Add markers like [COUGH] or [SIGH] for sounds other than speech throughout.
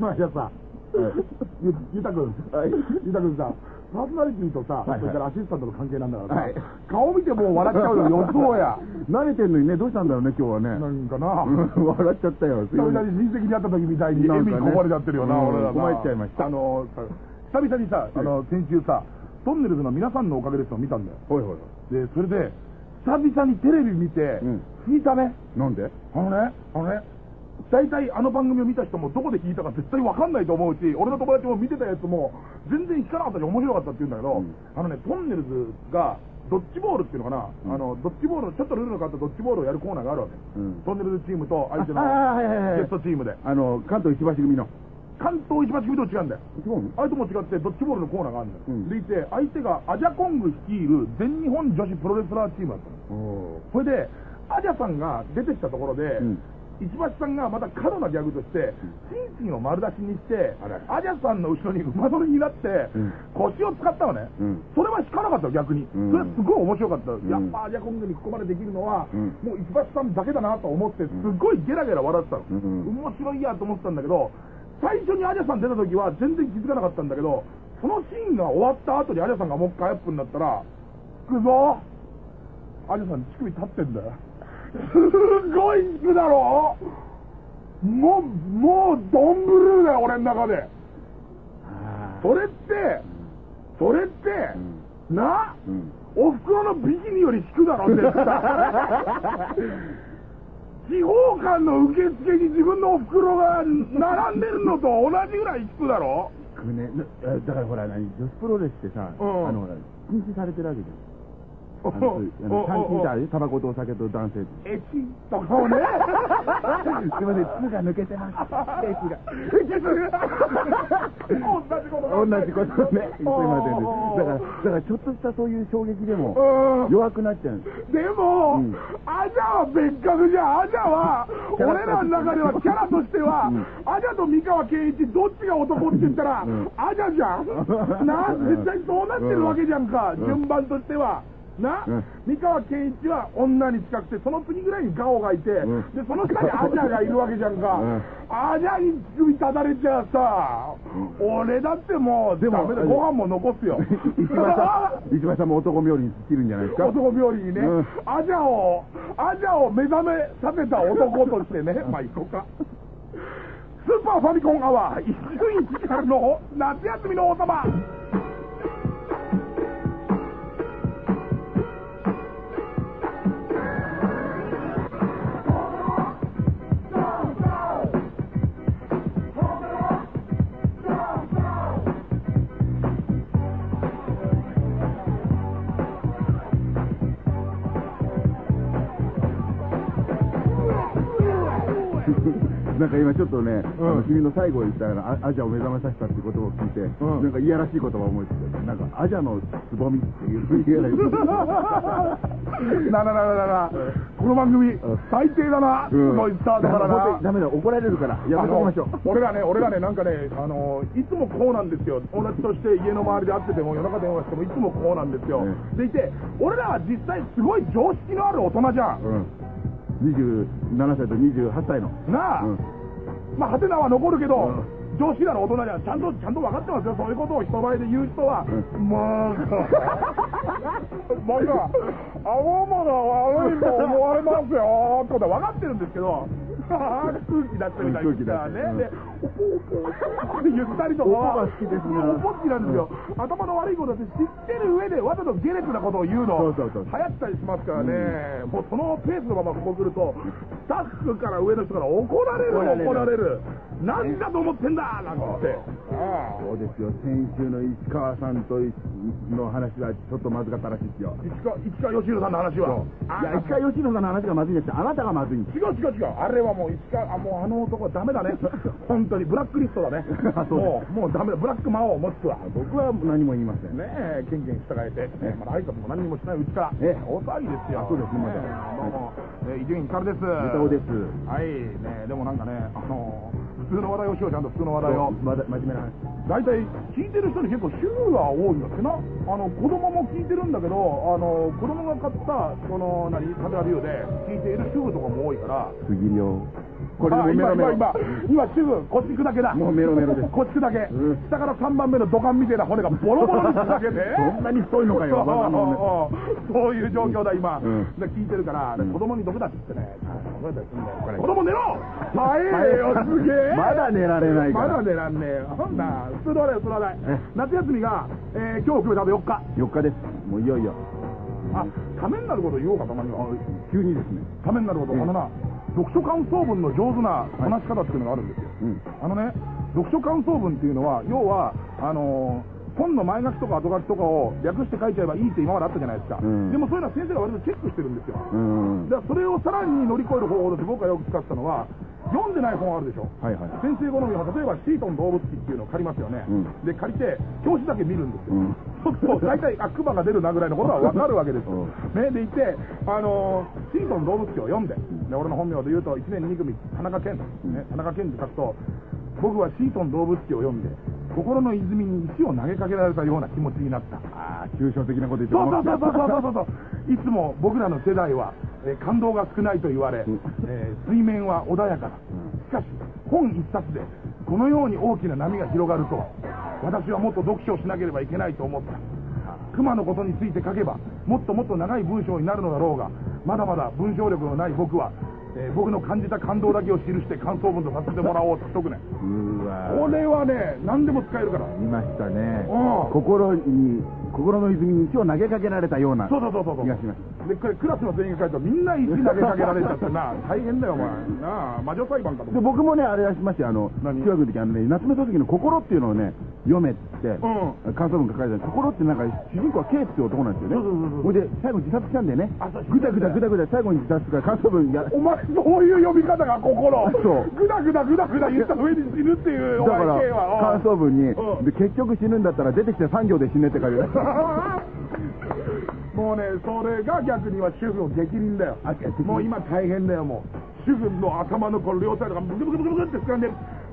まあ、じゃあさ、ゆゆたくん、はい。ゆたくんさ、パーソナリティとさ、はいはい。それからアシスタントの関係なんだからさ、はい顔見てもう笑っちゃうよ、[LAUGHS] 予想や。慣れてんのにね、どうしたんだろうね、今日はね。なんかな、う [LAUGHS] ん笑っちゃったよ。すい久ませに親戚に会った時みたいになんかね。笑みこぼれちゃってるよな、うん。俺らな。困っちゃいました。あの、久々にさ、あの、先週さ、トンネルズの皆さんのおかげですを見たんだよ。ほいほい。で、それで、久々にテレビ見てうん、聞いたね。なんで？あのね、あのね、大体あの番組を見た人もどこで聞いたか絶対わかんないと思うし、俺の友達も見てたやつも全然聞かなかったし面白かったって言うんだけど、うんあのね、トンネルズがドッジボールっていうのかな、うんあの、ドッジボールのちょっとルールの変わったドッジボールをやるコーナーがあるわけ。うんトンネルズチームと相手のゲストチームで。あの、関東石橋組の。関東石橋組と違うんだよ。あれとも違ってドッジボールのコーナーがあるんだよ。うんでいて、相手がアジャコング率いる全日本女子プロレスラーチームだったの。おそれで、アジャさんが出てきたところで、うん石橋さんがまた過度なギャグとして、チンチンを丸出しにして、アジャさんの後ろに馬乗りになって、うん腰を使ったのね、うんそれは引かなかったよ、逆に。うんそれすごい面白かった。んやっぱアジャコングにここまでできるのは、うんもう石橋さんだけだなと思って、すごいゲラゲラ笑ってたの。うん面白いやと思ってたんだけど、最初にアジャさん出た時は全然気づかなかったんだけど、そのシーンが終わった後にアジャさんがもう一回アップになったら、行くぞアジャさん乳首立ってんだよ。すごい引くだろ？もう、もう、ドンブルーだよ、俺の中で。あそれって、それって、な、うん。お袋のビキニより引くだろ、絶対。[LAUGHS] 地方間の受付に自分のお袋が並んでるのと同じぐらい引くだろ？くね、だからほら、何、女子プロレスってさ、うんあの、禁止されてるわけじゃん。あおのそういうあのお監禁おだよタバコとお酒と男性と。エチとかをね。すいません、つが抜けてます。エキが。同じこと同じことね。すいません。だから、だからちょっとしたそういう衝撃でも弱くなっちゃうんです。でも、うんアジャは別格じゃん。アジャは、俺らの中ではキャラとしては、うんアジャと三河健一、どっちが男って言ったら、うんアジャじゃん。な、絶対そうなってるわけじゃんか、順番としては。な、うん三河健一は女に近くて、その次ぐらいにガオがいて、うんで、その下にアジャがいるわけじゃんか。うんアジャに乳首立たれちゃさ、俺だってもう、でもご飯も残すよ。石橋さん、石橋さんも男冥利に尽きるんじゃないですか？男病理にね、うんアジャを、アジャを目覚めさせた男としてね、まあ行こうか。スーパーファミコンアワー、伊集院光の夏休みの王様。か今ちょっとね、あうんの君の最後言ったらあアジャを目覚めさせたってことを聞いて、んなんかいやらしい言葉を思いついて、なんかアジャのつぼみっていう言えないなななななな、この番組、最低だな、すごいスタートからな。ダメだ、怒られるから、やめときましょう。俺らね、俺らね、なんかね、あの、いつもこうなんですよ。友達として家の周りで会ってても、夜中電話しても、いつもこうなんですよ。でいて、俺らは実際すごい常識のある大人じゃん。うん。27歳と28歳の。なあ、うんまあ、ハテナは残るけど、うん常識なる大人じゃん。ちゃんと、ちゃんと分かってますよ。そういうことを人前で言う人は、うまあ、バカ、頭が悪いと思われますよ、ってことは分かってるんですけど、空気出してみたい空気出してね。で、おぽおぽおぽって言ったりとかは、音が好きですねおぽ好きなんですよ。頭の悪いことって知ってる上でわざとゲレツなことを言うの、そうそうそう流行ったりしますからね、もうそのペースのままここ来ると、スタッフから上の人から怒られる怒られる。何だと思ってんだなんてそうですよ、先週の石川さんとの話はちょっとまずかったらしいですよ。市川市川義弘さんの話は。いや、石川義弘さんの話がまずいんですあなたがまずいんです。違う違う違う。あれはもう市川、あ、もうあの男はダメだね。[LAUGHS] 本当に、ブラックリストだねもう、もうダメだ。ブラック魔王もしくは。僕は何も言いません。ねえ、ケンケン従えて、ね、まだ挨拶も何にもしないうちから、ええ大騒ぎですよ。あそうですねまだえどうも、えー伊集院光です。歌尾です。はい、ねでもなんかね、あの普通の話題をしよう、ちゃんと普通の話題を。まだ真面目な話。大体聞いてる人に結構主婦が多いんだってなあの子供も聞いてるんだけどあの子供が買ったこの何カメラビューで聞いている主婦とかも多いから杉良、これもあメロメロ。今、今、今、主婦、腰砕けだ。もうメロメロです。腰砕け。うん。下から3番目の土管みたいな骨がボロボロに砕けて。[LAUGHS] そんなに太いのかよそういう状況だ、今。うん。で聞いてるから、うん。子供に毒だって言ってね、子供寝ろ。早え。よ、すげえ。まだ寝られないから。まだ寝らんねえよ。ほんな、普通の話普通の話え夏休みが、えー今日含めた4日。4日です。もういよいよ。あ、ためになること言おうか、たまには。急にですね。ためになること、うんあのな、読書感想文の上手な話し方っていうのがあるんですよ。うんあのね、読書感想文っていうのは、要は、あのー本の前書きとか後書きとかを略して書いちゃえばいいって今まであったじゃないですか。うんでもそういうのは先生が割とチェックしてるんですよ。うんだからそれをさらに乗り越える方法として僕がよく使ってたのは、読んでない本あるでしょ。はいはい先生好みの、例えばシートン動物記っていうのを借りますよね。うんで、借りて、表紙だけ見るんですよ。と、大体、あ、クマが出るなぐらいのことはわかるわけですよ。うね、でいて、あのー、シートン動物記を読んで、で俺の本名で言うと、1年2組、田中健、ね、田中健って書くと、僕はシートン動物記を読んで、心の泉に石を投げかけられたような気持ちになった。ああ抽象的なこと言ってそうそうそうそうそうそう。いつも僕らの世代は、えー感動が少ないと言われ、うんえー水面は穏やかだ。しかし、本一冊で、このように大きな波が広がるとは、私はもっと読書をしなければいけないと思った。熊のことについて書けば、もっともっと長い文章になるのだろうが、まだまだ文章力のない僕は、えー僕の感じた感動だけを記して感想文とさせてもらおうとしとくね。うわこれはね、何でも使えるから。見ましたねうん心に心の泉に石を投げかけられたようなそうそうそうそう。気がしますで、これクラスの全員が書いたらみんな石投げかけられちゃってな、大変だよ、お前。[LAUGHS] なあ、魔女裁判かとで。僕もねあれはしましたよあの何？中学の時あのね夏目漱石の心っていうのをね読めって、う感想文書かれて心ってなんか主人公は K っていう男なんですよねほいで最後自殺したんでねあそうぐだぐだぐだぐだ最後に自殺から感想文やお前、そういう読み方が心。そうぐだぐだぐだぐだ言った上に死ぬっていう、おだから。感想文に結局死ぬんだったら出てきて3行で死ねって書いてあるもうね、それが逆には主婦の激鱗だよ。もう今大変だよ、もう。主婦の頭のこの両サイドがブクブクブクブクって膨らんで、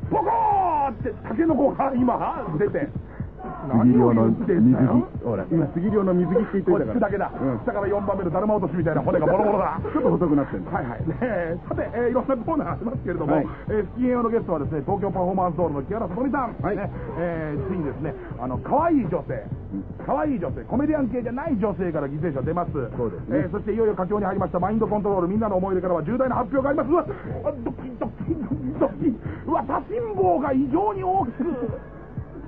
ポコーってタケノコが今出て。今杉量の水着って言っこれといたからだけだ、うん。下から4番目のだるま落としみたいな骨がボロボロだ。ちょっと細くなってるんだはいはい、ねえ。さて、えーいろんなコーナーありますけれども、はい。えー不機嫌用のゲストはですね東京パフォーマンスホールの木原さとみさん、はい。ねえーついにですねあの可愛い女性。可愛い女性コメディアン系じゃない女性から犠牲者出ます。そうですね。えーそしていよいよ佳境に入りましたマインドコントロールみんなの思い出からは重大な発表があります。ドキドキドキドキうわ多心棒が異常に大きく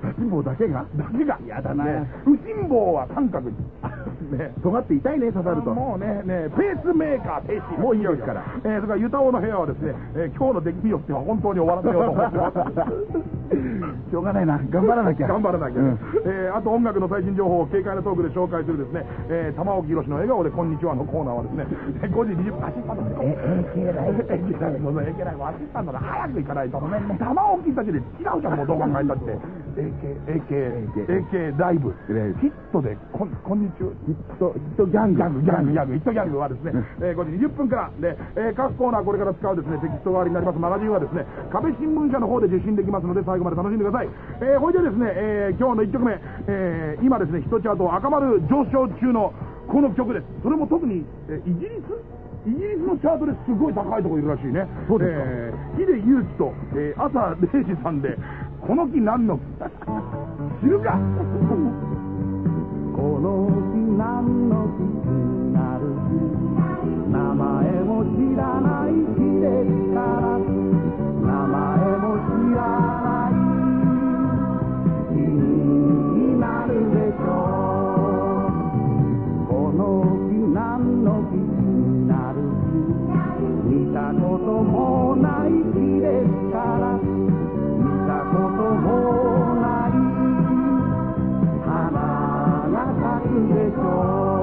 多心棒だけがだけがやだな。ね。不心棒は三角に。[LAUGHS] ね。尖って痛いね刺さると。もうね、ね、ペースメーカー停止。もういいですから。えー、それから、ユタオの部屋はですね、えー今日の出来によっては本当に終わらせようと思ってます。[LAUGHS] しょうがないな。頑張らなきゃ。頑張らなきゃね、うん。えーあと音楽の最新情報を軽快なトークで紹介するですね、えー、玉置宏の笑顔でこんにちはのコーナーはですね、えー5時20分、アシスタントで、え、ライブ、AK ライブ、そうそう AK ライブ、アシスタントで早く行かないと、玉置たちで違うじゃん、もうどう考えたって。AK、AK、AK ライブ、ヒットで、こん、こんにちは。ヒットヒットギャング。ギャング、ギャング、ギャング、ヒットギャングはですね、えー5時20分から。で、えー各コーナーこれから使うですね、テキスト代わりになります。マガジンはですね、壁新聞社の方で受信できますので、最後まで楽しんでください。えー、ほいでですね、えー今日の1曲目、えー今ですね、ヒットチャート赤丸上昇中のこの曲です。それも特に、えーイギリス？イギリスのチャートですごい高いところいるらしいね。そうですか。えー、秀祐希と、えー朝0時さんで、この木何の？木知るか？この日何の日になる？名前も知らない日ですから。名前も知らない。日になるでしょう。この日何の日になる？見たこともない日ですから。こともない。花が咲くでしょう。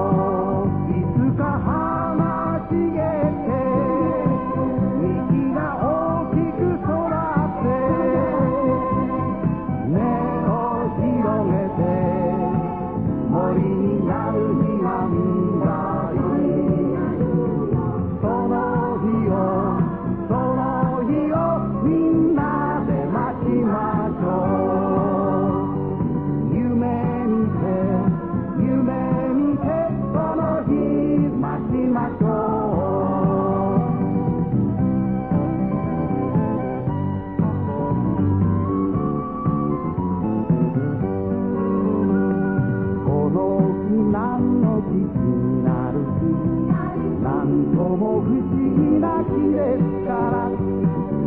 ですから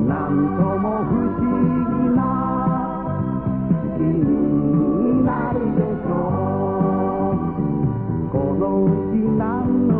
なんとも不思議な気になるでしょう。このうち何の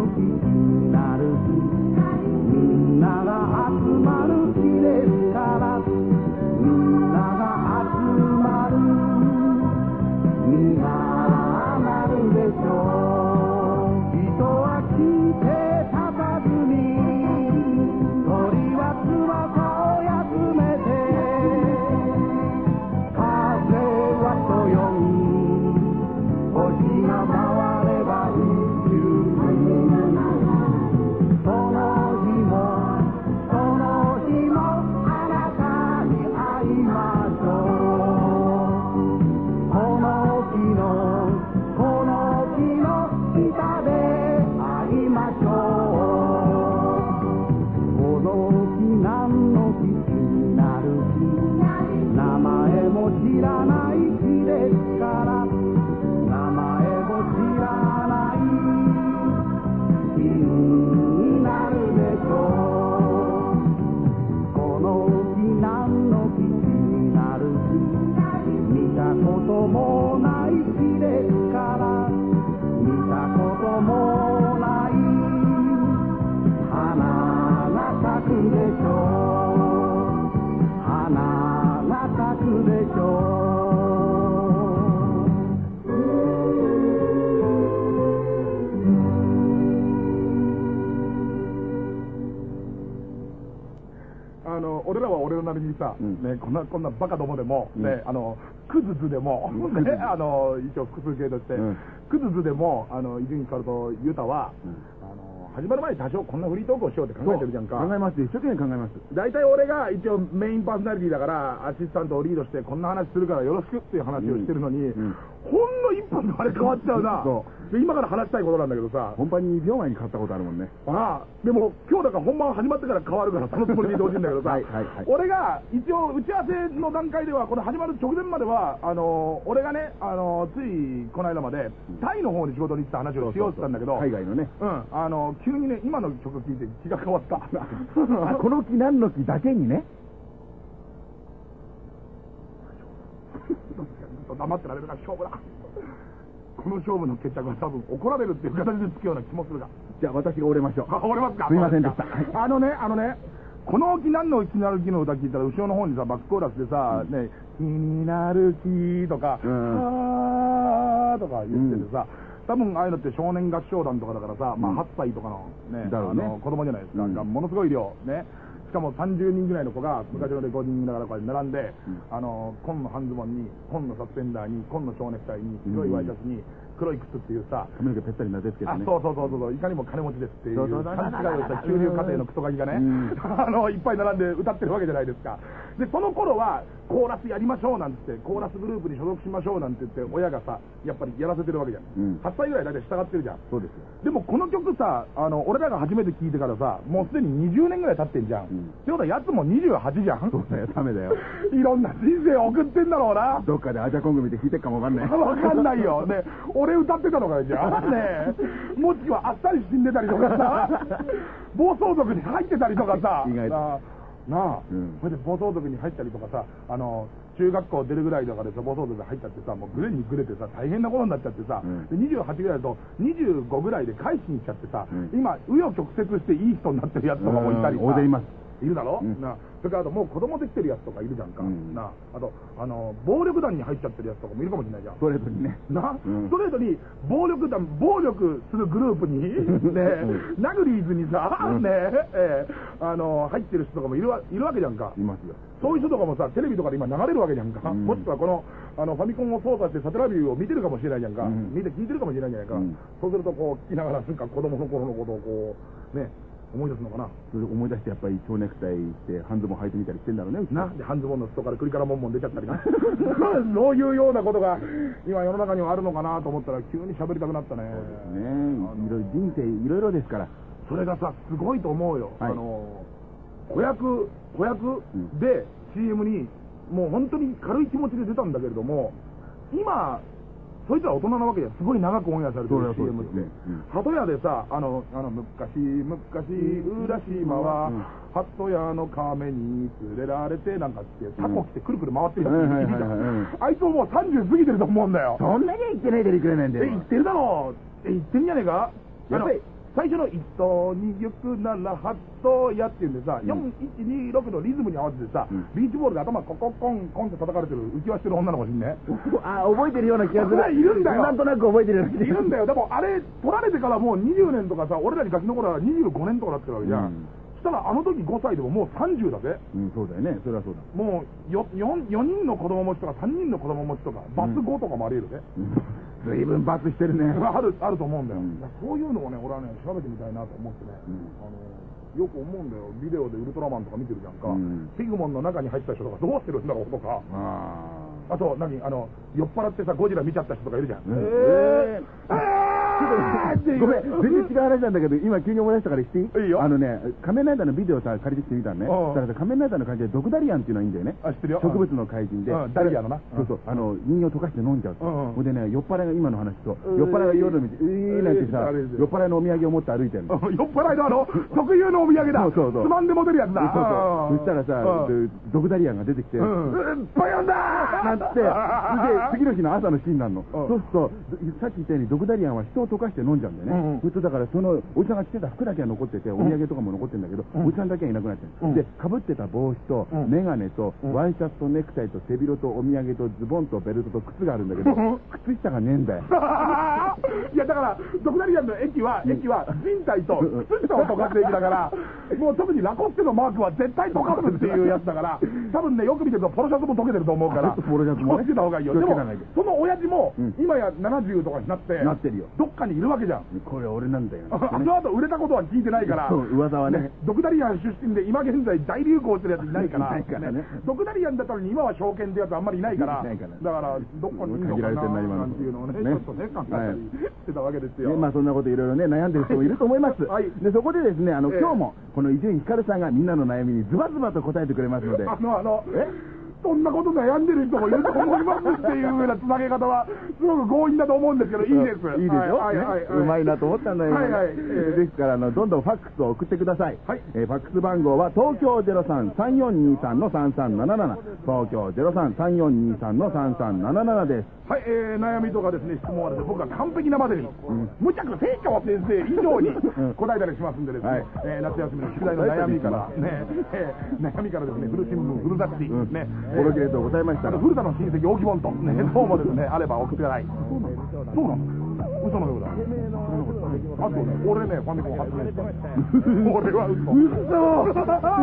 んね、こんな、こんなバカどもでも、うん。ね、あの、クズズでも、うん。ね、あの、一応複数形として、うん。クズズでも、あの、伊集院光とユタは、うん。あの、始まる前に多少こんなフリートークをしようって考えてるじゃんか。考えます。一生懸命考えます。大体俺が一応メインパーソナリティだから、アシスタントをリードして、こんな話するからよろしくっていう話をしてるのに、うん。うんほんの一分であれ変わっちゃうな。そで今から話したいことなんだけどさ、本番に2秒前に買ったことあるもんね。ああ。でも今日だから本番始まってから変わるからそのつもりでいてほしいんだけどさ、はいはいはい。俺が一応打ち合わせの段階ではこれ始まる直前まではあの俺がねあのついこの間までタイの方に仕事に行った話をしようって言ったんだけど海外のね。うん。あの急にね今の曲聴いて気が変わった。[LAUGHS] あこの木何の木だけにね黙ってられるか勝負だ。この勝負の決着は多分怒られるっていう形でつくような気もするが。じゃあ私が折れましょう。あ、折れますか？すいませんでした。あのね、あのね、この木何の気になる木の歌聞いたら、後ろの方にさ、バックコーラスでさ、ね、気になる木とか、うん。あーとか言っててさ、多分ああいうのって少年合唱団とかだからさ、まあうん。8歳とかのね、あの子供じゃないですか、ものすごい量、ね。しかも30人ぐらいの子が昔のレコーディングだからこうやって並んで、うん。あの、紺の半ズボンに、紺のサスペンダーに、紺の蝶ネクタイに、白いワイシャツに、黒い靴っていうさ、髪の毛ぺったりなでつけてね。あそうそうそうそういかにも金持ちですっていう勘違いをした中流家庭のクソガキがね、うん。[LAUGHS] あのいっぱい並んで歌ってるわけじゃないですか。でその頃はコーラスやりましょうなんて言ってコーラスグループに所属しましょうなんて言って親がさやっぱりやらせてるわけじゃん、うん。8歳ぐらい大体従ってるじゃん。そうですよ。でもこの曲さあの俺らが初めて聴いてからさもうすでに20年ぐらい経ってんじゃん、うん。ってことはやつも28じゃん。そうだよ。ダメだよ。[LAUGHS] いろんな人生を送ってんだろうな。どっかでアジャコング見て弾いてっかもわかんない。わかんないよ。ね、俺歌ってたのかよ、じゃあ。[LAUGHS] ねえ。もしくはあっさり死んでたりとかさ、[LAUGHS] 暴走族に入ってたりとかさ、意外となあ、うん。それで暴走族に入ったりとかさ、あの、中学校出るぐらいとかでさ、暴走族に入ったってさ、もうグレにグレてさ、大変なことになっちゃってさ、うん。で28ぐらいだと、25ぐらいで返しに行っちゃってさ、うん。今、紆余曲折していい人になってるやつとかもいたりさ、うん。大勢いますいるだろ、うん。なあ。それからあともう子供できてるやつとかいるじゃんか、うん。なあ。あとあの暴力団に入っちゃってるやつとかもいるかもしれないじゃん。ストレートにね。な、うん。ストレートに暴力団、暴力するグループに、[LAUGHS] ね、ナグリーズにさ、うん。ね、え。ーあの、入ってる人とかもいるわいるわけじゃんか。い。ますよ。そういう人とかもさ、テレビとかで今流れるわけじゃんか。うん。もしくはこの、あの、ファミコンを操作してサテラビューを見てるかもしれないじゃんか。うん。見て聞いてるかもしれないじゃないか。うん。そうするとこう、聞きながらなんか子供の頃のことをこう、ね、思い出すのかな？それで思い出してやっぱり蝶ネクタイして半ズボン履いてみたりしてんだろうねな、で、半ズボンの裾から栗からもんもん出ちゃったりな。[LAUGHS] そういうようなことが今世の中にはあるのかなと思ったら急に喋りたくなったね。ねいろいろ人生いろいろですからそれがさ、すごいと思うよ。はいあの、子役、子役んで CM に、もう本当に軽い気持ちで出たんだけれども、今、そいつは大人なわけじゃすごい長くオンエアされてる CM って鳩屋でさあのあの昔昔浦島はうん。鳩屋の亀に連れられてなんかってタコ来てくるくる回ってる。やつあいつももう30過ぎてると思うんだよ。そんなには言ってないでいくれないんだえ、よ言ってるだろう。え、言ってんじゃねえか？やっぱり最初の一頭に行くならハットやっていうんでさ、うん4126のリズムに合わせてさ、うんビーチボールで頭コココンコンって叩かれてる浮き輪してる女の子いんね。あ覚えてるような気がするいるんだよなんとなく覚えてるような気がするいるんだよ。でもあれ、取られてからもう20年とかさ、俺らにガキの頃は25年とかなってるわけじゃん。うんそしたらあの時5歳でももう30だぜ。うんそうだよねそれはそうだもう 4, 4, 4人の子供持ちとか3人の子供持ちとか、バス5とかもあり得るね。ずいぶん罰してるね [LAUGHS] ある、あると思うんだよ。うんそういうのをね、俺はね、調べてみたいなと思ってね、あの、よく思うんだよ。ビデオでウルトラマンとか見てるじゃんか。うんシグモンの中に入った人とかどうしてるんだろうとか。ああと、何、あの、酔っ払ってさ、ゴジラ見ちゃった人とかいるじゃん。うんえー、あえーってごめん、全然違う話なんだけど、今急に思い出したから言っていい？いいよあのね、仮面ライダーのビデオさ、借りてきてみたのね。うんだからさ、仮面ライダーの感じでドクダリアンっていうのがいいんだよね。あ知ってるよ植物の怪人で。うんダリアのなそうそう、あの、人形を溶かして飲んじゃうと。うんうんほんでね、酔っ払いが今の話と、うん酔っ払いが夜見て、うーなんてさ、酔っ払いのお土産を持って歩いてるの。酔っ払いのあの、特有のお土産だ。そうそうそうつまんで持てるやつだ。そうそう。そしたらさ、うんでドクダリアンが出てきて、ううんん、バヤンだーなんつって、次の日の朝のシーンになるの。うんそうすると、さっき言ったようにドクダリアンは人を溶かして飲んじゃうんだよね。うんうんそれとだからそのおじさんが着てた服だけは残ってて、お土産とかも残ってるんだけど、うんおじさんだけはいなくなっちゃう。うんで、被ってた帽子と、うんメガネと、うんワイシャツとネクタイと背広とお土産とズボンとベルトと靴があるんだけどうん、靴下がねえんだよ。[LAUGHS] いやだから、ドクダリアンの駅は、駅は人体と靴下を溶かす駅だから、もう特にラコステのマークは絶対溶かすっていうやつだから、多分ね、よく見てるとポロシャツも溶けてると思うから、あポロシ気をつけた方がいいよ。でもその親父もうん、今や70とかになって、なってるよ。どっかにいるわけじゃん。これ俺なんだよ。あの後売れたことは聞いてないから、そう噂はね。ドクダリアン出身で今現在大流行してるやついないから、いないからね。ドクダリアンだったのに今は証券ってやつあんまりいないから、いないからだからどこにいるのか限られてんなななんていうのをね、ね。ちょっとね、考えたりしてたわけですよ。ね、まあそんなこといろいろね、悩んでる人もいると思います。はい。で、そこでですね、あの、ええ。今日も、この伊集院光さんがみんなの悩みにズバズバと答えてくれますので、あの、あの、え？そんなこと悩んでる人もいると思いますっていうふうなつなげ方は、すごく強引だと思うんですけど、いいです。いいでしょ、はいはいうまいなと思ったんだよ。はいはい。えーですから、あの、どんどんファックスを送ってください。はい。えーファックス番号は、東京03-3423の3377、東京03-3423の3377です。はい、えー、悩みとかですね、質問はですね、僕は完璧なまでに、無茶苦清川先生以上にん。答えたりしますんでですね、はい。えー夏休みの宿題の悩みから、ね、えー悩みからですね、古新聞、古雑誌、うんね、ボロ切れとございました古田の親戚、大木本と、ね、どうもですね、あれば送ってください。そうなの嘘のようだ。あとね、俺ね、ファミコン発明した。俺は嘘。嘘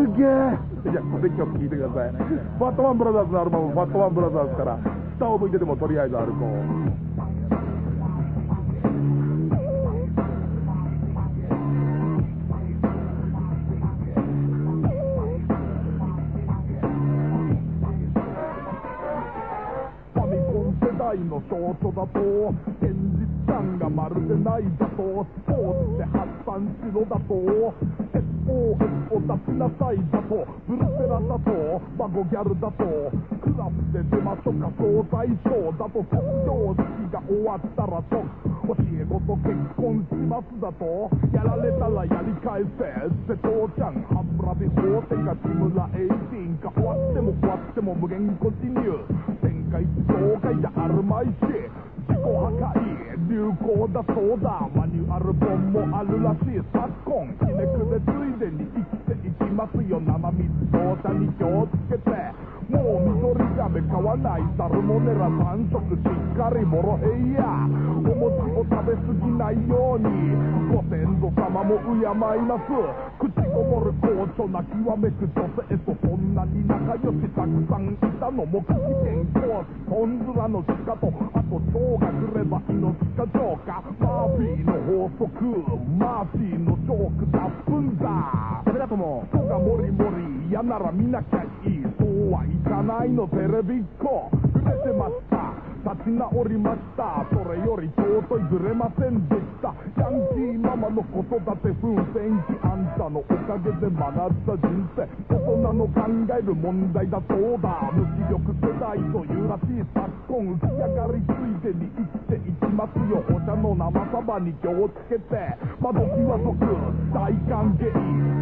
すげえいや、これ曲聴いてください。ファットマンブラザーズのアルバム、ファットマンブラザーズから、下を向いてでもとりあえず歩こう。コン世代のショートだと現実感がまるでないだとスポーツで発散しろだと SOS を出しなさいだとブルセラだとバゴギャルだとクラスで出ましょか総裁賞だと卒業式が終わったら即教え子と結婚しますだとやられたらやり返せ瀬戸ちゃんハブラビ法廷か木村エイティンか終わっても終わっても無限コンティニュー展開紹介じゃあるまいし自己破壊流行だそうだマニュアル本もあるらしい昨今ひねくれついでに生きていきますよ。生水乗車に気をつけて。もう緑亀買わないサルモネラ3食しっかりモロヘイヤお餅を食べ過ぎないようにご先祖様も敬います口ごもる高所な極めく女性とそんなに仲良したくさんいたのも危険コーストンズラの地下とあと蝶が来れば命か浄化マーフィーの法則マーフィーのジョーク脱粉だそれだとも人がモリモリ嫌なら見なきゃいいはいかないのテレビっ子触れてました。立ち直りました。それより尊いずれませんでした。ヤンキーママの子育て風船機あんたのおかげで学った人生。大人の考える問題だそうだ。無気力世代というらしい昨今浮き上がりついでに生きていきますよ。お茶の生サバに気をつけて。窓際族大歓迎。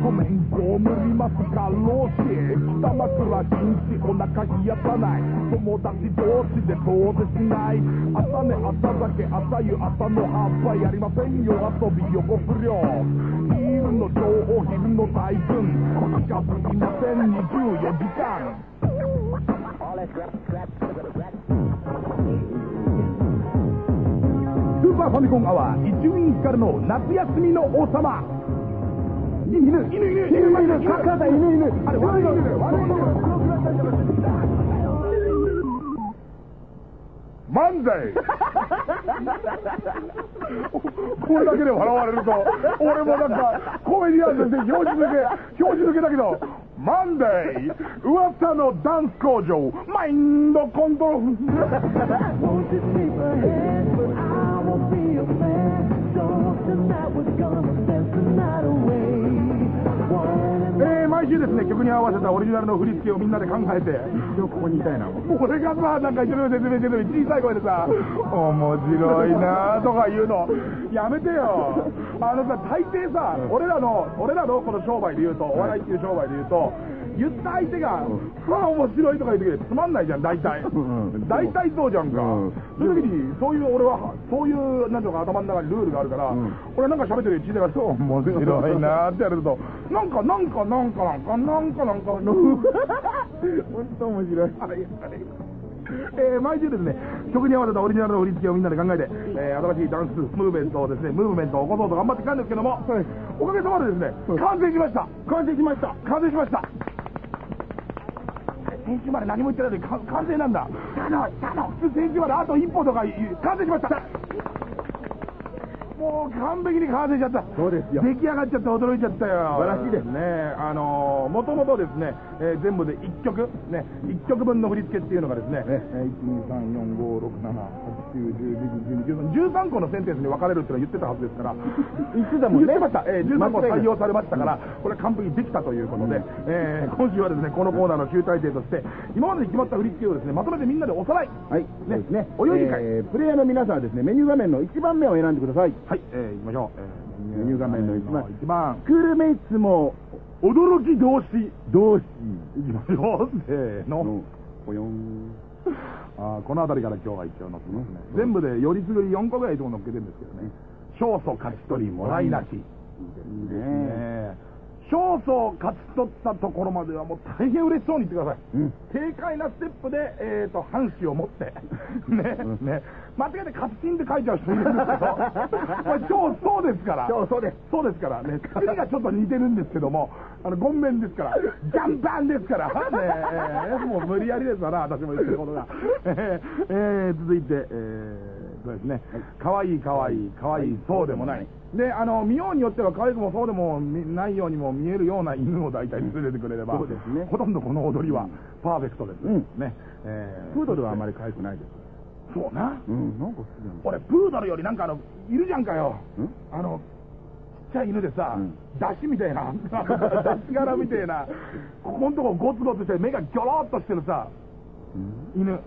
ごめんご無理ます過労死北枕禁止お腹冷やさない。友達同士で遠出しない。朝寝朝酒朝湯朝の葉っぱやりませんよ。遊び予告料昼の情報昼の大群。近づきません。24時間。スーパーファミコンアワー伊集院光の夏休みの王様。犬犬犬犬犬犬犬カカ犬犬あれ悪い犬だよ悪い犬だよ漫才 [LAUGHS] これだけで笑われると俺もなんかコメディアンとして表紙抜け表紙抜けだけど漫才噂のダンス工場マインドコントロールえー、毎週ですね曲に合わせたオリジナルの振り付けをみんなで考えて。一応ここにいたいな。もう俺がさ、なんか一生懸命説明してるのに小さい声でさ、面白いなとか言うの、やめてよ。あのさ、大抵さ、俺らの、俺らのこの商売で言うと、お笑いっていう商売で言うと、言った相手が、はあ、面白いとか言ってくれつまんないじゃん、大体。ん。大体そうじゃんか。うん。そういう時に、そういう俺は、そういう、なんていうのか、頭の中にルールがあるからん、俺なんか喋ってる小さいから、そう、面白いなってやると、なんか、なんか、なんか、なんか、なんか、なんか、本当面白い。あれあれ。えー毎週ですね、曲に合わせたオリジナルの振り付けをみんなで考えて、えー新しいダンスムーブメントをですね、ムーブメントを起こそうと頑張ってきたんですけども、おかげさまでですね、はい。完成しました。完成しました。完成しました先週まで何も言ってないのに完成なんだ。ただただ普通先週まであと一歩とか完成しました。もう完璧に完成しちゃった。そうですよ。出来上がっちゃって驚いちゃったよ。素晴らしいですね。あのもともとですね、えー全部で1曲ね1曲分の振り付けっていうのがですねね。えー123456789101113個のセンテンスに分かれるっていうのは言ってたはずですから。言ってたもんね。言ってました、えー13個採用されましたから、これ完璧にできたということで、えー今週はですねこのコーナーの集大成として今までに決まった振り付けをですねまとめてみんなでおさらい。はい、そうですね。お遊戯会。えープレイヤーの皆さんはですね、メニュー画面の1番目を選んでください。はい、えー、いきましょう、えーメニュー画面の一番。一番クールメイツも驚き動詞同士。いきましょう。せーの、の、ぽよん。[LAUGHS] あーこの辺りから今日は一応載ってますね、うん。全部でよりすぐり4個ぐらいいつも載っけてるんですけどね。勝訴勝ち取りもらいなし。いいですね。ね勝訴を勝ち取ったところまではもう大変嬉しそうに言ってください、うん。軽快なステップで、えー、と半紙を持って。[LAUGHS] ね、うんね。間違えて勝ちって書いちゃう人いるんですけど。[LAUGHS] これ超そうですから。そうそうです。そうですから。ね作りがちょっと似てるんですけども。あの言面ですから。ジャンパンですから。ねえもう無理やりですわな私も言ってることが、えーえー続いて、えー、そうですね。可愛い可愛い可愛い。そうでもないであの見ようによっては可愛くもそうでもみないようにも見えるような犬を大体連れてくれればそうですね。ほとんどこの踊りはパーフェクトです、うん。ね。えープードルはあまり可愛くないです。そう。な？うん、なんか好きなの。俺プードルよりなんかあのいるじゃんかよ。ん。あのちっちゃい犬でさ、うん。ダシみたいな。[LAUGHS] ダシ柄みたいな。ここんとこゴツゴツして目がギョロっとしてるさうん。犬。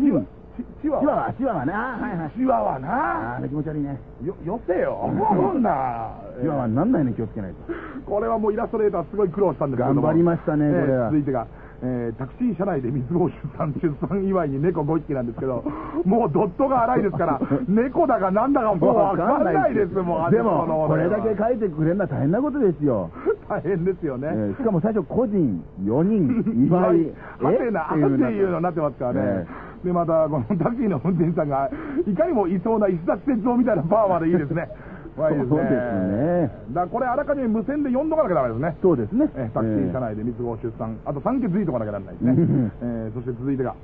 チワチチワチワワ、チワワね。あーはいはい。チワワあなーあれ気持ち悪いね。よよせよそんなチワワになんないね、気をつけないと。これはもうイラストレーターすごい苦労したんですけども頑張りましたねこれは続いてが、えータクシー車内で三つ子出産出産祝いに猫5匹なんですけど [LAUGHS] もうドットが荒いですから [LAUGHS] 猫だかなんだかもう分かんないですもんでも、これだけ書いてくれるのは大変なことですよ。[LAUGHS] 大変ですよね、えーしかも最初個人、4人、祝い。はてな、はてっていうのになってますからね。ねで、また、このタクシーの運転手さんが、いかにもいそうな石崎哲夫みたいなパワーまでいいですね。わいいですね。そうですねだからこれ、あらかじめ無線で呼んどかなきゃダメですね。そうですね。えタクシー車内で三つ子出産、あと産気づいとかなきゃならないですねうん。えーそして続いてが、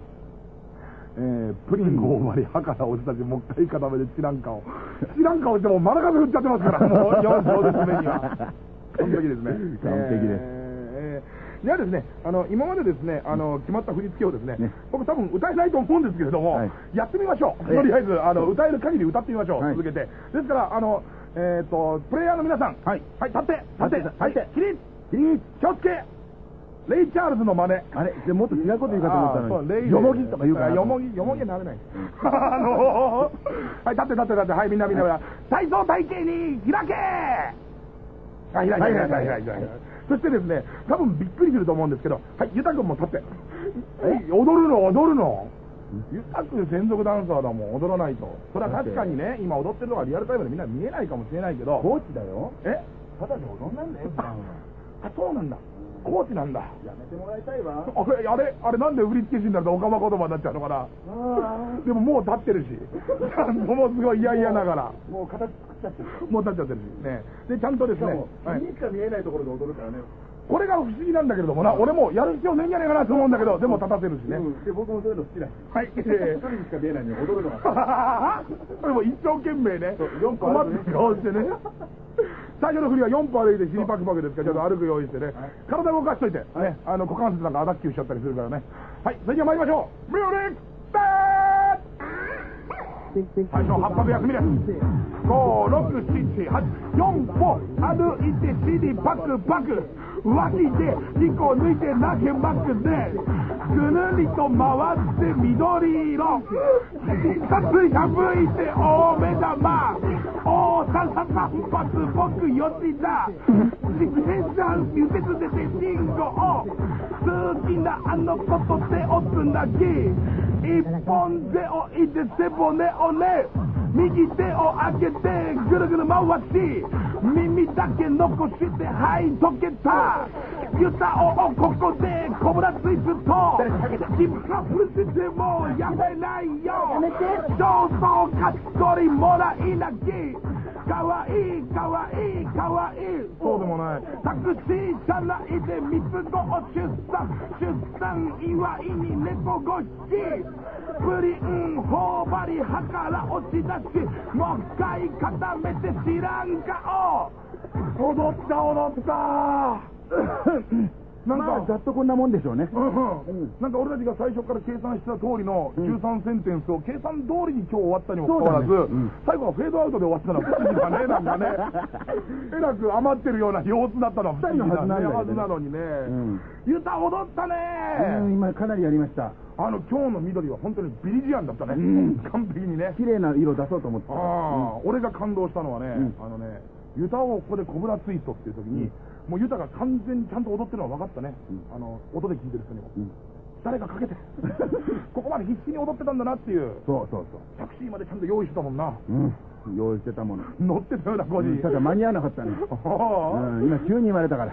えープリンを奪われ、歯から落ちたち、もう一回固めでチランカを。チランカをしてもう丸風振っちゃってますから、もう4秒です目には。完璧ですね。完璧ですえーではですね、あの今までですね、あの決まった振り付けをですね、ね僕多分歌えないと思うんですけれども、はいやってみましょう。ええとりあえずあの歌える限り歌ってみましょう。はい続けて。ですからあのえっ、とプレイヤーの皆さん、はいはい立って立って立って起立起立気をつけレイ・チャールズの真似。あれでもっと違うこと言うかと思ったのに。よもぎとか言うから。よもぎ、よもぎはなれない。あのー、はい、立って立って立って、はい、みんなみんな、体操体系に開けはい、開いて、開いて、開いて、開いて。そしてですね、多分びっくりすると思うんですけど、はい、ゆたくんも立って。え、踊るの、踊るの。ゆたく専属ダンサーだもん、踊らないと。それは確かにね、今踊ってるのがリアルタイムでみん。な見えないかもしれないけど、コーチだよ。えただで踊ん。なん。だよ、あ、あそうなん。だ。コーチなん。だ。やめてもらいたいわ。あれ、あれ、あれなん。で振り付け師になるとオカマ言葉になっちゃうのかな。でももう立ってるし、ちゃん。ともうすごい嫌々ながら、もう形作っちゃってる。もう立っちゃってるし、ね。で、ちゃん。とですね、はいしか見えないところで踊るからね。これが不思議なんだけれどもな、俺もやる必要ないんじゃないかなと思うんだけど、でも立たせるしね。うんで、僕もそういうの好きだし。はい。一人にしか見えないのに踊るのが。[LAUGHS] これも一生懸命ねそう、四歩困って顔してね。[LAUGHS] 最初の振りは4歩歩いて尻パクパクですか？ら、ちょっと歩く用意してね。体動かしといて、ね、あの、股関節なんかアダッキューしちゃったりするからね。はい、それでは参りましょう。ミュージックスタート最初の8拍休みです。5、6、7、8、4歩歩い。て尻パクパク。脇で2個抜い。て投げまくで、ぐるりと回って緑色。さつい。たぶい。て大目玉。おーさささ発僕吉田。自転車右折でて信号。好きなあのこと手をつなぎ。一本背負いて背骨をね。右手を上げてぐるぐる回し耳だけ残してはい溶けた。ユタオをここでコブラツイストジップアップしてもやめないよ。どうぞ勝ち取りもらいなきかわいいかわいいかわいい。そうでもない。タクシー車内で三つ子を出産。出産祝いに猫ごし。プリン頬張り歯から落ち出し。もう一回固めて知らん顔。踊った踊った [LAUGHS] なんか、まあ、ざっとこんなもんでしょうね。うんうんなんか俺たちが最初から計算した通りの13センテンスを計算通りに今日終わったにもかかわらず、最後はフェードアウトで終わったのは不思議だね、なんかね。[LAUGHS] えらく余ってるような様子だったのは不思議だね。はずなのにね。んユタ踊ったね、うん、今かなりやりました。あの、今日の緑は本当にビリジアンだったね。ん完璧にね。綺麗な色出そうと思ってた。ああ、俺が感動したのはね、うんあのね、ユタをここでコブラツイストっていう時に、もうユタが完全にちゃんと踊ってるのが分かったね。うんあの、音で聞いてる人にも。うん誰かかけて。[LAUGHS] ここまで必死に踊ってたんだなっていう。そうそうタクシーまでちゃんと用意してたもんな。そう。うん。用意してたもの。[LAUGHS] 乗ってたような5時。ただ間に合わなかったね。[LAUGHS] うん、今急に言われたから。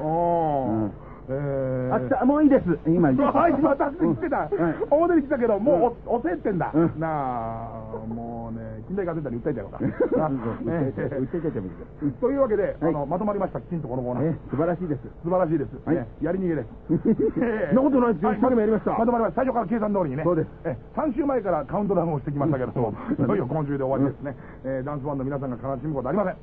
えーあもういいです。今 [LAUGHS] 言ってあ今タクシー来てた、うんはい表に来たけど、もうお、押せってんだ。うんなあ、もうね、近代化センターに訴えたよか。な [LAUGHS] そうそうえ売って売っててもいいけど [LAUGHS] というわけで、はいあの、まとまりました、きちんとこのコーナー。え素晴らしいです。素晴らしいです。やり逃げです。そんなことないですよ一生懸命やりましたまとまりました。最初から計算通りにね。そうですえ、3週前からカウントダウンをしてきましたけれども、いよいよ今週で終わりですね。えーダンスファンの皆さんが悲しむことはありません。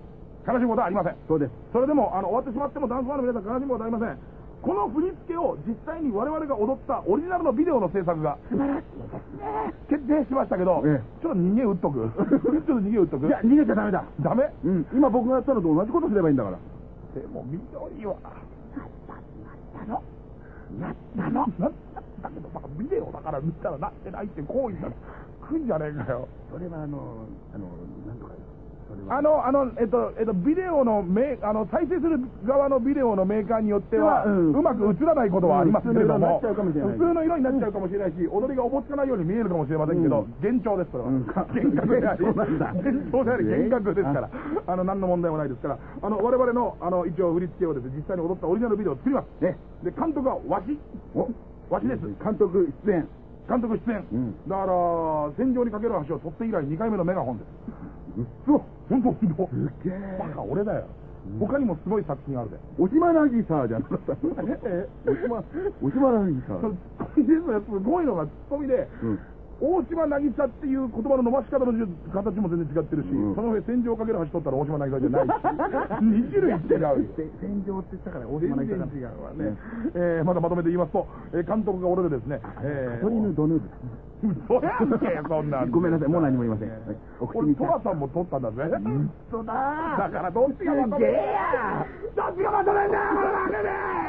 悲しむことはありません。そうです。それでも、あの、終わってしまってもダンスファンの皆さん悲しむことはありません。この振り付けを実際に我々が踊ったオリジナルのビデオの制作が決定しましたけど、えちょっと逃げ打っとく？[LAUGHS] ちょっと逃げ打っとく？いや、逃げちゃダメだ。ダメ？うん。今僕がやったのと同じことすればいいんだから。でも緑は、なったのなったの？なったけど、まあ、ビデオだから見たらなってないって行為になる。来んじゃねえかよ。それはあの、あの、なんとか。あの、あの、えっと、えっと、ビデオのメあの、再生する側のビデオのメーカーによっては、ううん。まく映らないことはありますけれども、うん普通の色になっちゃうかもしれないし踊りがおぼつかないように見えるかもしれませんけど、うん。幻聴です、それは。うん。幻覚であり、幻聴であり、幻覚ですから、あ。の、何の問題もないですから、あの、我々の、あの、一応振り付けをですね、実際に踊ったオリジナルビデオを作ります。ね。で、監督はわし、お？わしです。監督出演。監督出演。うん。だから、戦場にかける橋を取って以来2回目のメガホンです。うっそ本当本当。すげえバカ、俺だよ。他にもすごい作品あるで。おしまなぎさじゃなかった。えおしま、おしまなぎさ。ツッコミですごいのがツッコミで、うん。大島渚っていう言葉の伸ばし方の形も全然違ってるし、うんその上戦場をかける橋取ったら大島渚じゃないし、[LAUGHS] 2種類違う戦場って言ったから大全島なぎさがうわね。えーまだまとめて言いますと、えー監督が俺でですね、えーカトリーヌ・ドヌーブ。嘘やんけ、そんなん。ごめんなさい、もう何も言いません。はい。お口俺、に。トラさんも取ったんだぜ。嘘だ。だからどっちがまとめすげえや。どっちがまとめんだよ、この番組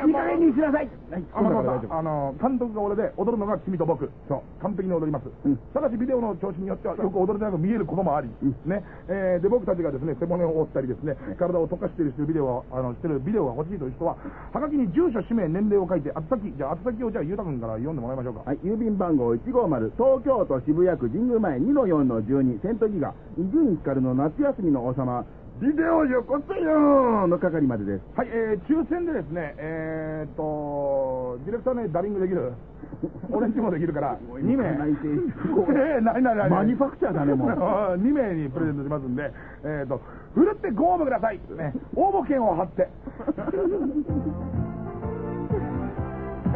いい加減にしなさい。はい、あの監督が俺で踊るのが君と僕。そう。完璧に踊ります、うん。ただしビデオの調子によってはよく踊れないのが見えることもあり、うん。ね。えーで僕たちがですね背骨を折ったりですね体を溶かしているビデオをあのしてるビデオが欲しいという人ははがきに住所氏名年齢を書いて宛先じゃあ宛先をじゃあゆうたくんから読んでもらいましょうか。はい、郵便番号150東京都渋谷区神宮前2-4-12セントギガ伊集院光の夏休みの王様ビデオよこせよの係までですはい、えー、抽選でですね、えー、っと、ディレクターね、ダビングできる [LAUGHS] 俺んちもできるから、2名。内定 [LAUGHS] えー、ないないない。マニファクチャーだねもう [LAUGHS] 2名にプレゼントしますんで、えー、っと、ふるってご応募ください。ね、応募券を貼って。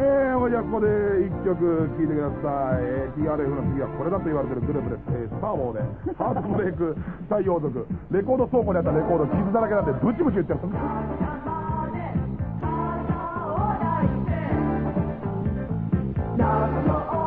えー、じゃあここで1曲聴いてください。えー TRF の次はこれだと言われてるグループです。えースターウォーで、ハートブレイク太陽族。レコード倉庫にあったレコード傷だらけなんでブチブチ言ってます。スーパー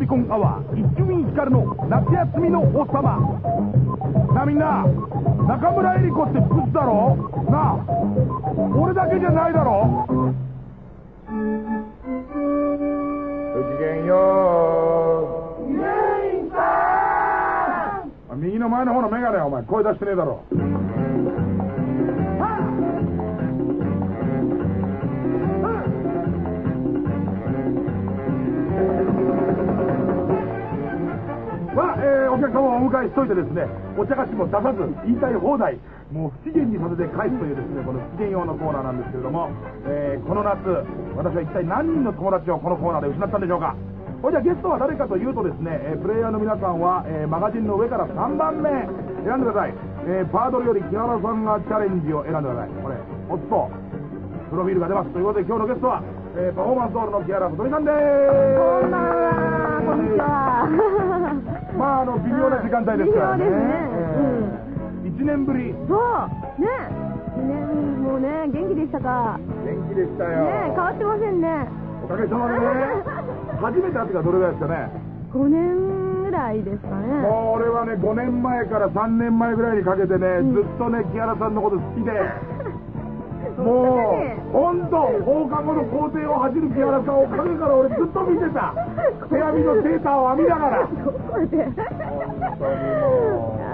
ファミコンアワー、一集院光の夏休みの王様。なあみんな、中村江里子って作ったろ？なあ、俺だけじゃないだろ？ごきげんよう。あ右の前の方のメガネお前声出してねえだろ。えーお客様をお迎えしといてですね、お茶菓子も出さず、言いたい放題、もう不機嫌にさせて返すというですね、この不機嫌用のコーナーなんですけれども、えーこの夏、私は一体何人の友達をこのコーナーで失ったんでしょうか。ほいじゃゲストは誰かというとですね、えープレイヤーの皆さんは、えーマガジンの上から3番目、選んでください。えーパードルより木原さんがチャレンジを選んでください。これ、おっと、プロフィールが出ます。ということで今日のゲストは、えーパフォーマンスホールの木原太美さんです。こんばんは、こんにちは。まあ、あの、微妙な時間帯ですからね。微妙ですね1年ぶり、そう、ね、ね、もうね、元気でしたか。元気でしたよ。ね、変わってませんね。おかげさまでね、[LAUGHS] 初めて会ってからどれぐらいですかね。5年ぐらいですかね。もう俺はね、5年前から3年前ぐらいにかけてね、ずっとね、木原さんのこと好きで、もう、ほんと、放課後の校庭を走る木原さんを陰から俺ずっと見てた。手編みのセーターを編みながら。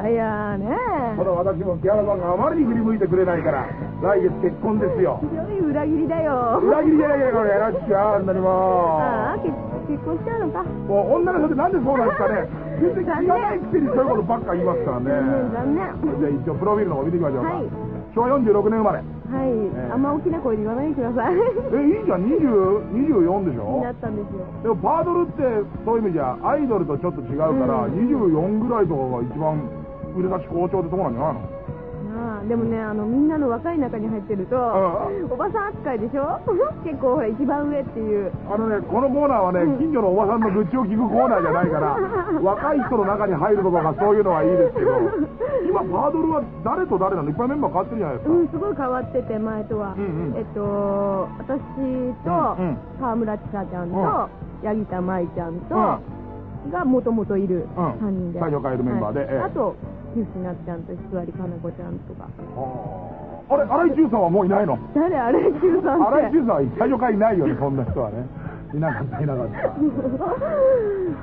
いやいやね。ただ私も木原さんがあまりに振り向いてくれないから、来月結婚ですよ。ひどい裏切りだよ。裏切りじゃないけど、これやらしくあんなにもああ、結結婚しちゃうのか。もう女の人ってなんでそうなんですかね。全然気がないくせにそういうことばっか言いますからね。残念、残じゃあ一応プロフィールの方見ていきましょうか。はい昭和46年生まれ。念。はい、あんま大きな声で言わないでください。え、いいじゃん、20 24でしにょなったんですよ。でもパードルってそういう意味じゃアイドルとちょっと違うから、うん24ぐらいとかが一番腕立ち好調ってとこなんじゃないのまあでもね、あの、みんなの若い中に入ってると、うおばさん扱いでしょ？[LAUGHS] 結構ほら、一番上っていう。あのね、このコーナーはね、近所のおばさんの愚痴を聞くコーナーじゃないから、[LAUGHS] 若い人の中に入るとかそういうのはいいですけど、今、パードルは誰と誰なの？いっぱいメンバー変わってるじゃないですか。うん、すごい変わってて、前とは。うんうん。えっと、私とうんうん、川村千佳ちゃんと、うん。八木田舞ちゃんと、うがもともといるうん。3人で。最初からいるメンバーで。はいええ。あと、吉なっちゃんと石割かな子ちゃんとか。あれ、荒井中さんはもういないの？誰あれ、Q さんって？荒井中さんは最初からいないよね、そんな人はね。いなかった、いなかった。そう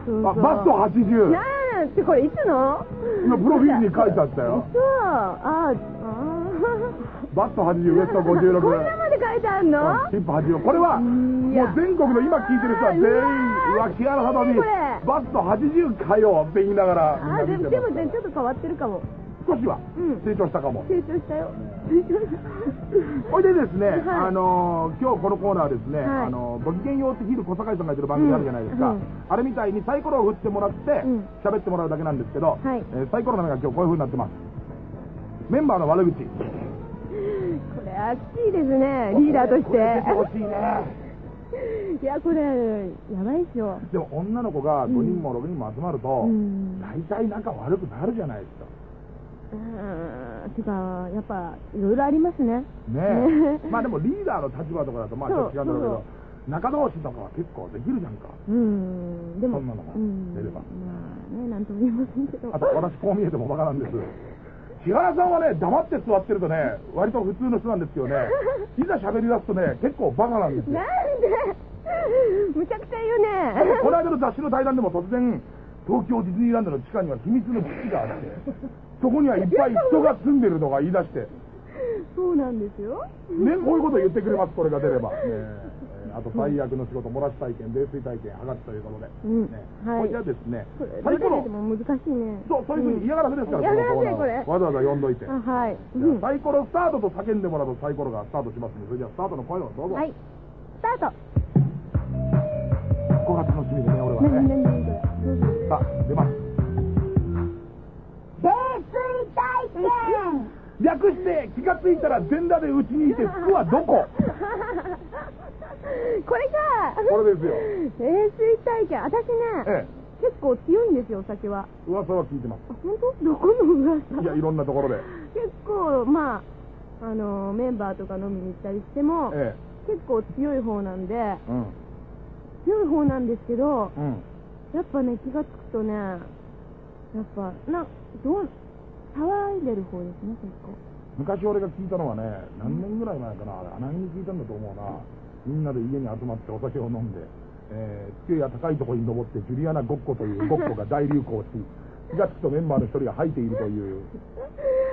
そうあバスト80。なあってこれいつの？今、プロフィールに書いてあったよ。そうああバスト80、ウエスト56。こんなまで書いてあんの？ヒップ80。これは、もう全国の今聞いてる人は全員、うわ、木原さとみこれ、バスト80かよって言いながら、あでもでもねちょっと変わってるかも。少しはうん。成長したかも。成長したよ。成長したほいでですね、はい。あのー今日このコーナーはですね、はい。あのーご機嫌ようって昼小堺さんがやってる番組あるじゃないですか、うん。うん。あれみたいにサイコロを振ってもらってうん。喋、ってもらうだけなんですけど、はい。えーサイコロの中が今日こういう風になってます。メンバーの悪口これ熱いですねリーダーとして。しいね。[LAUGHS] いやこれやばいっしょでも女の子が5人も6人も集まると、うん。大体仲悪くなるじゃないですか。うーんてかやっぱいろいろありますね。ねえ。[LAUGHS] まあでもリーダーの立場とかだとまあちょっと違うんだろうけど仲同士とかは結構できるじゃんか。うん。でもそんなのがうん。出れば。まあねなんとも言えませんけど。あと私こう見えてもバカなんです千原さんはね黙って座ってるとね割と普通の人なんですけどね [LAUGHS] いざ喋り出すとね結構バカなんですよ。なんで？むちゃくちゃ言うね。この間の雑誌の対談でも突然東京ディズニーランドの地下には秘密の基地があってそこにはいっぱい人が住んでるとか言い出して。そうなんですよ。ねこういうこと言ってくれますこれが出れば、ねえ。ーあと最悪の仕事漏らし体験泥酔体験はがきということで、うん。ね。はい。これじゃあですねサイコロ難しいね。そうそういうふうに嫌がらせですから、嫌がらせこのコーナーこれ。わざわざ呼んどいて、あはい、サイコロスタートと叫んでもらうとサイコロがスタートしますのでそれじゃあスタートの声をどうぞ、はい。スタート。ここが楽しみでね俺は何ねさあ出ます。泥酔体験。略して気がついたら全裸でうちにいて服はどこ？[LAUGHS] [LAUGHS] これかこれですよ。冷水体験。私ね、え結構強いんですよお酒は。え噂は聞いてます。あ本当？どこの噂？いやいろんなところで。結構まああのメンバーとか飲みに行ったりしても、え結構強い方なんでえうん。強い方なんですけどうん。やっぱね気がつくとねやっぱなどう騒いでる方ですね結構。昔俺が聞いたのはね何年ぐらい前かなあれ。穴に聞いたんだと思うなみんなで家に集まってお酒を飲んで、えー、机や高いところに登ってジュリアナごっこというごっこが大流行し気がつくとメンバーの一人が吐いているという。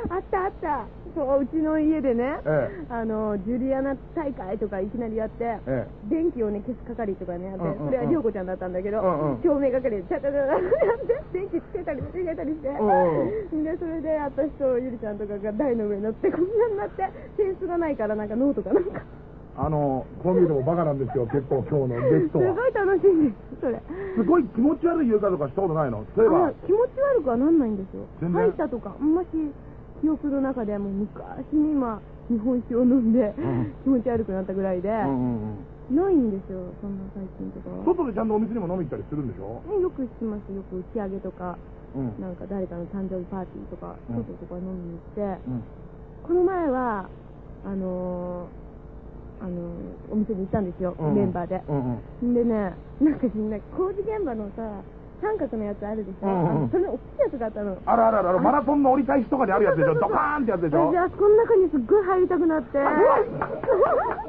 あったあった。そううちの家でね、えあのジュリアナ大会とかいきなりやって、え電気をね消す係とかねやって、うんうんうん。それは涼子ちゃんだったんだけど、うんうん。照明係でチャチャチャチャって電気つけたりつけたりして、うんでそれで私とゆりちゃんとかが台の上に乗ってこんなになってセンスがないからなんかノートかなんかあのこう見えてもバカなんですよ結構今日のゲストは。ごい楽しいんですそれ。すごい気持ち悪い言うかとかしたことないの？例えば。あ気持ち悪くはなんないんですよ。吐いたとかあんまし記憶の中でもう昔に今日本酒を飲んで、うん。気持ち悪くなったぐらいで、うんうんうん。ないんですよそんな最近とかは。外でちゃんとお店にも飲み行ったりするんでしょ？ねよくしますよく打ち上げとか。うん。なんか誰かの誕生日パーティーとか、うん。外とか飲みに行って、うん。この前はあのーあのーお店に行ったんですよ、うんメンバーで、うんうん。でねなんかみんな工事現場のさ三角のやつあるでしょ、うんうんそれ大きいやつがあったの。あるあるある。あるマラソンの折り返しとかであるやつでしょ？ドカーンってやつでしょ？じゃあそこの中にすっごい入りたくなって。で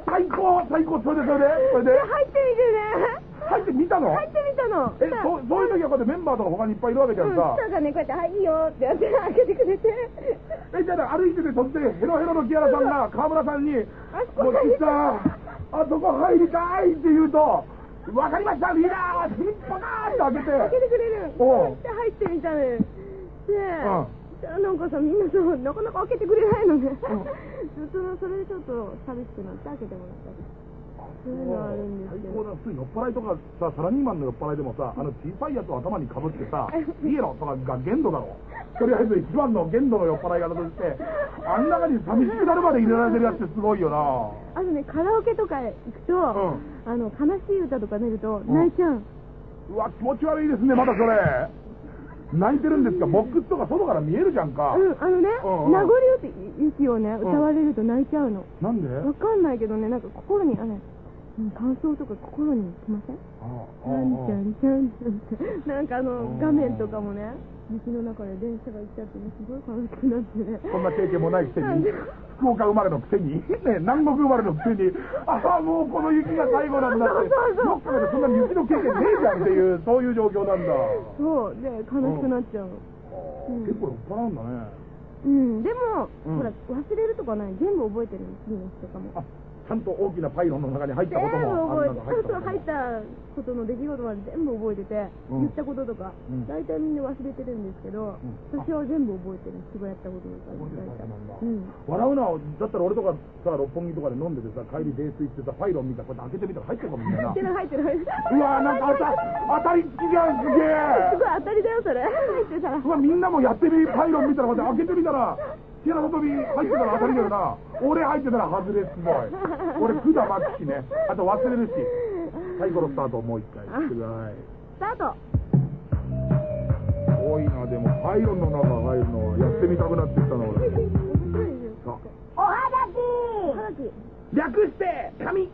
最高最高。それでそれで？それで？入ってみてね入ってみたの？入ってみたの。えそそういう時はこうやってメンバーとか他にいっぱいいるわけじゃうんん、さ下がね。こうやって「はいいいよ」ってやって開けてくれて。えじゃあ歩いてて突然ヘロヘロの木原さんが川村さんにあ「もう岸さんあそこ入りたい」って言うと「わかりましたリーダー!」ってパカーンって開けて。開けてくれる。おう。で入ってみたのよ。で、じゃあなんかさみんなさなかなか開けてくれないのね、[LAUGHS] そのそれでちょっと寂しくなって開けてもらったりそういうのあるんですよ最高だ、普通に酔っ払いとかさ、サラリーマンの酔っ払いでもさ、[LAUGHS] あの小さいやつを頭にかぶってさ、ピエロとかが限度だろ。とりあえず一番の限度の酔っ払い方として、[LAUGHS] あん中に寂しくなるまで入れられてるやつってすごいよな。あとねカラオケとか行くと、あの悲しい歌とか出ると泣いちゃう、うわ、気持ち悪いですね、またそれ。泣いてるんですか、ボックスとか外から見えるじゃんか。うん、あのね、名残雪をね、歌われると泣いちゃうの。なんで？わかんないけどね、なんか心に、あの、うん感想とか心に来ません？ああ。なんちゃんちゃんちゃんって。なんかあのうん、画面とかもね、雪の中で電車が行っちゃってね、すごい悲しくなってね。そんな経験もないくせに福岡生まれのくせに、ね、南国生まれのくせに、ああ、もうこの雪が最後なんだって、どっかでそんな雪の経験ねえじゃんっていう、そういう状況なんだ。そう、で、悲しくなっちゃうの。うん結構酔っ払うんだね。うん、でも、うんほら、忘れるとかない、全部覚えてるの、次の日とかも。ゃんと大きなパイロンの中に入ったことも、覚えてあんなのそうそう入ったことの出来事まで全部覚えてて、うん言ったこととか、うん。大体みんな忘れてるんですけど、うん。私は全部覚えてる。すごいやったこととかうん笑うな、だったら俺とかさ、六本木とかで飲んでてさ、帰り泥酔してさ、パイロン見たらこうやって開けてみたら入ってるかもしれないな。入ってる入ってる。入ってるうわなんか当た当たり付きじゃん、すげえ。すごい当たりだよそれ。入ってたらうわ、みんなもやってみ、パイロン見たら、こうやって開けてみたら、ティアラサトビ入ってたら当たりだよな。俺入ってたら外れすごい。俺、管巻くしね。あと忘れるし。サイコロスタートもう一回してください。スタート多いな、でも、パイロンの中入るのはやってみたくなってきたな、俺。さおはがはがき略して、紙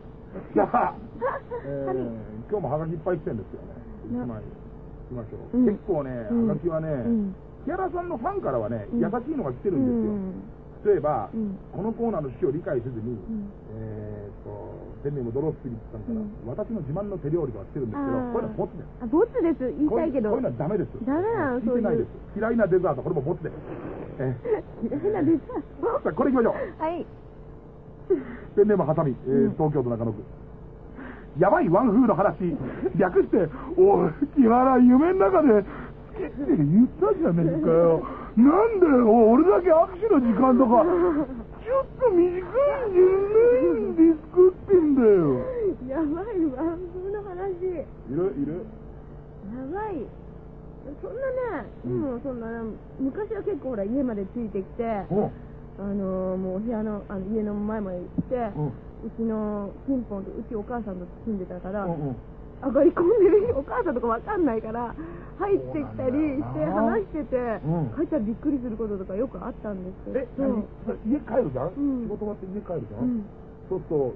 さあ、えー、今日もハガキいっぱい来てるんですよね。な一枚、いきましょう。うん結構ね、うんハガキはね、うん木原さんのファンからはね、うん優しいのが来てるうんんですよ。例えば、うんこのコーナーの趣旨を理解せずに、んえー、と、ペンネームドロースピリッツさんから、うん私の自慢の手料理とか来てるんですけど、こういうのボツです。あボツです言いたいけどこういうのはダメです。ダメなの聞いてないです。嫌いなデザート、これもボツです。え [LAUGHS] 嫌いなデザーー、さあ、これ行きましょう。トはいペンネームハサミ、東京都中野区。やばいワンフーの話、略して、おい、木原、夢の中で、言ったじゃねえかよ。なんだよ、俺だけ握手の時間とか、[LAUGHS] ちょっと短いんじゃないんですかってんだよ。やばいワン風の話いるいるやばいそんなね、うんもうそんな昔は結構ほら家までついてきて、うん。あのーもう部屋のあの家の前まで行って、うちのピンポンとうちお母さんと住んでたから、上がり込んでるお母さんとかわかんないから入ってきたりして話してて、うん。帰ったらびっくりすることとかよくあったんですけどえ、家帰るじゃん、うん。仕事終わって家帰るじゃん、うん。そうすると、お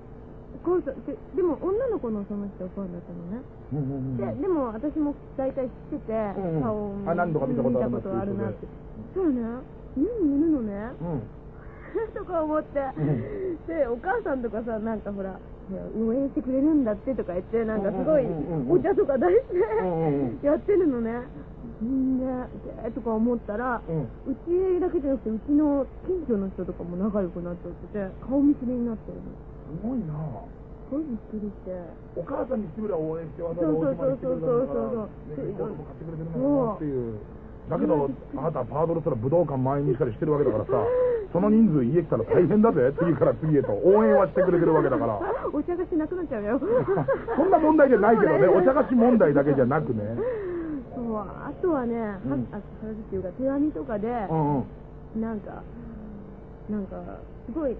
母さんででも女の子のその人はファンだったのね、ででも私も大体知ってて、顔をあ何度か見たことあるな見たことあるなって。そうね。家にいるのね。うん。[LAUGHS] とか思って、ん。でお母さんとかさなんかほら応援してくれるんだってとか言ってなんかすごいお茶とか出してやってるのね。んででとか思ったら、うん。うちだけじゃなくてうちの近所の人とかも仲良くなっちゃってて顔見知りになってるの。すごいな。すごいびっくりして。お母さんにしてみれば応援してわざわざそう大島に来てくれたんだからそうそうそうそうねレコードも買ってくれてるんだろうなっていうだけどあなたはパードルすら武道館満員にしたりしてるわけだからさその人数家来たら大変だぜ次から次へと応援はしてくれてるわけだから [LAUGHS] お茶がしなくなっちゃうよ [LAUGHS] そんな問題じゃないけどね [LAUGHS] お茶菓子問題だけじゃなくねそうあとはね、はうんあ話っていうか手紙とかで、うんうんなんかなんかすごい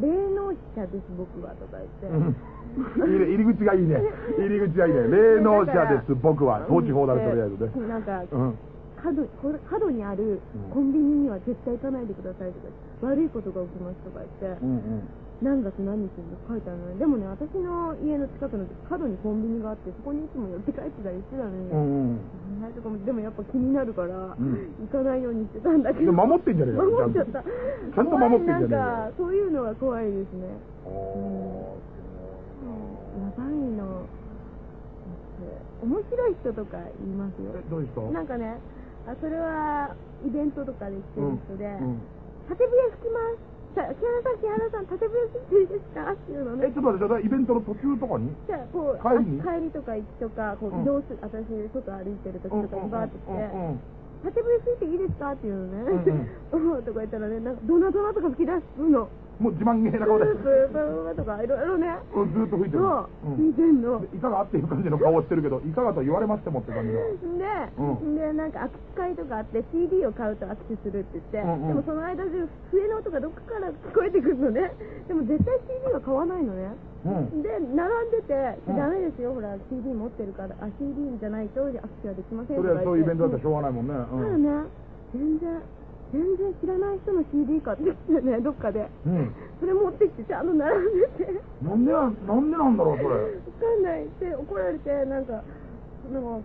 霊能者です僕はとか言って、いいね、入り口がいいね。入り口がいいね。霊能者です、僕は。統治法だね、とりあえずね。なんかうん。角これ角にあるコンビニには絶対行かないでくださいとか悪いことが起きますとか言って、うんうん。何月何日に書いてあるの。ねでもね私の家の近くの角にコンビニがあってそこにいつも寄って帰ってたりしてたのに、うんうん。ねとかもでもやっぱ気になるから、ん。行かないようにしてたんだけど。守ってんじゃねえか守っちゃった。ちゃんと。守ってんじゃねえか。怖いなんかそういうのが怖いですね。おやばいの。面白い人とかいますよ。どういう人？なんかねあそれはイベントとかで来てる人で、うん縦笛吹きますさ木原さん木原さん縦笛吹いていいですかっていうのえ、ねちょっと待って、イベントの途中とかに？じゃあこう帰り帰りとか行きとかこううん移動する、私外歩いてる時とかにバーって来て、うんうん縦笛吹いていいですかっていうのね、うんうんとか言ったらねなんかドナドナとか吹き出すのもう自慢げな顔で、ブーブーとかいろいろね。うんずーっと吹いてる。そう。うん聞いてんの。でいかがっていう感じの顔してるけど、いかがと言われましてもって感じだ。で、うん。でなんか握手会とかあって CD を買うと握手するって言って、うんうんでもその間中笛の音がどっかから聞こえてくるのね。でも絶対 CD は買わないのね。うん。で並んでて、うん。ダメですよ。ほら CD 持ってるからあ CD じゃないと握手はできませんそれはそういうイベントだったらしょうがないもんね。ただうん。ね。全然全然知らない人の CD 買ってきてねどっかで。うん。それ持ってきてちゃんと並んでて。なんでな、なんでなんだろう、それ。わかんない。で怒られてなんかなんか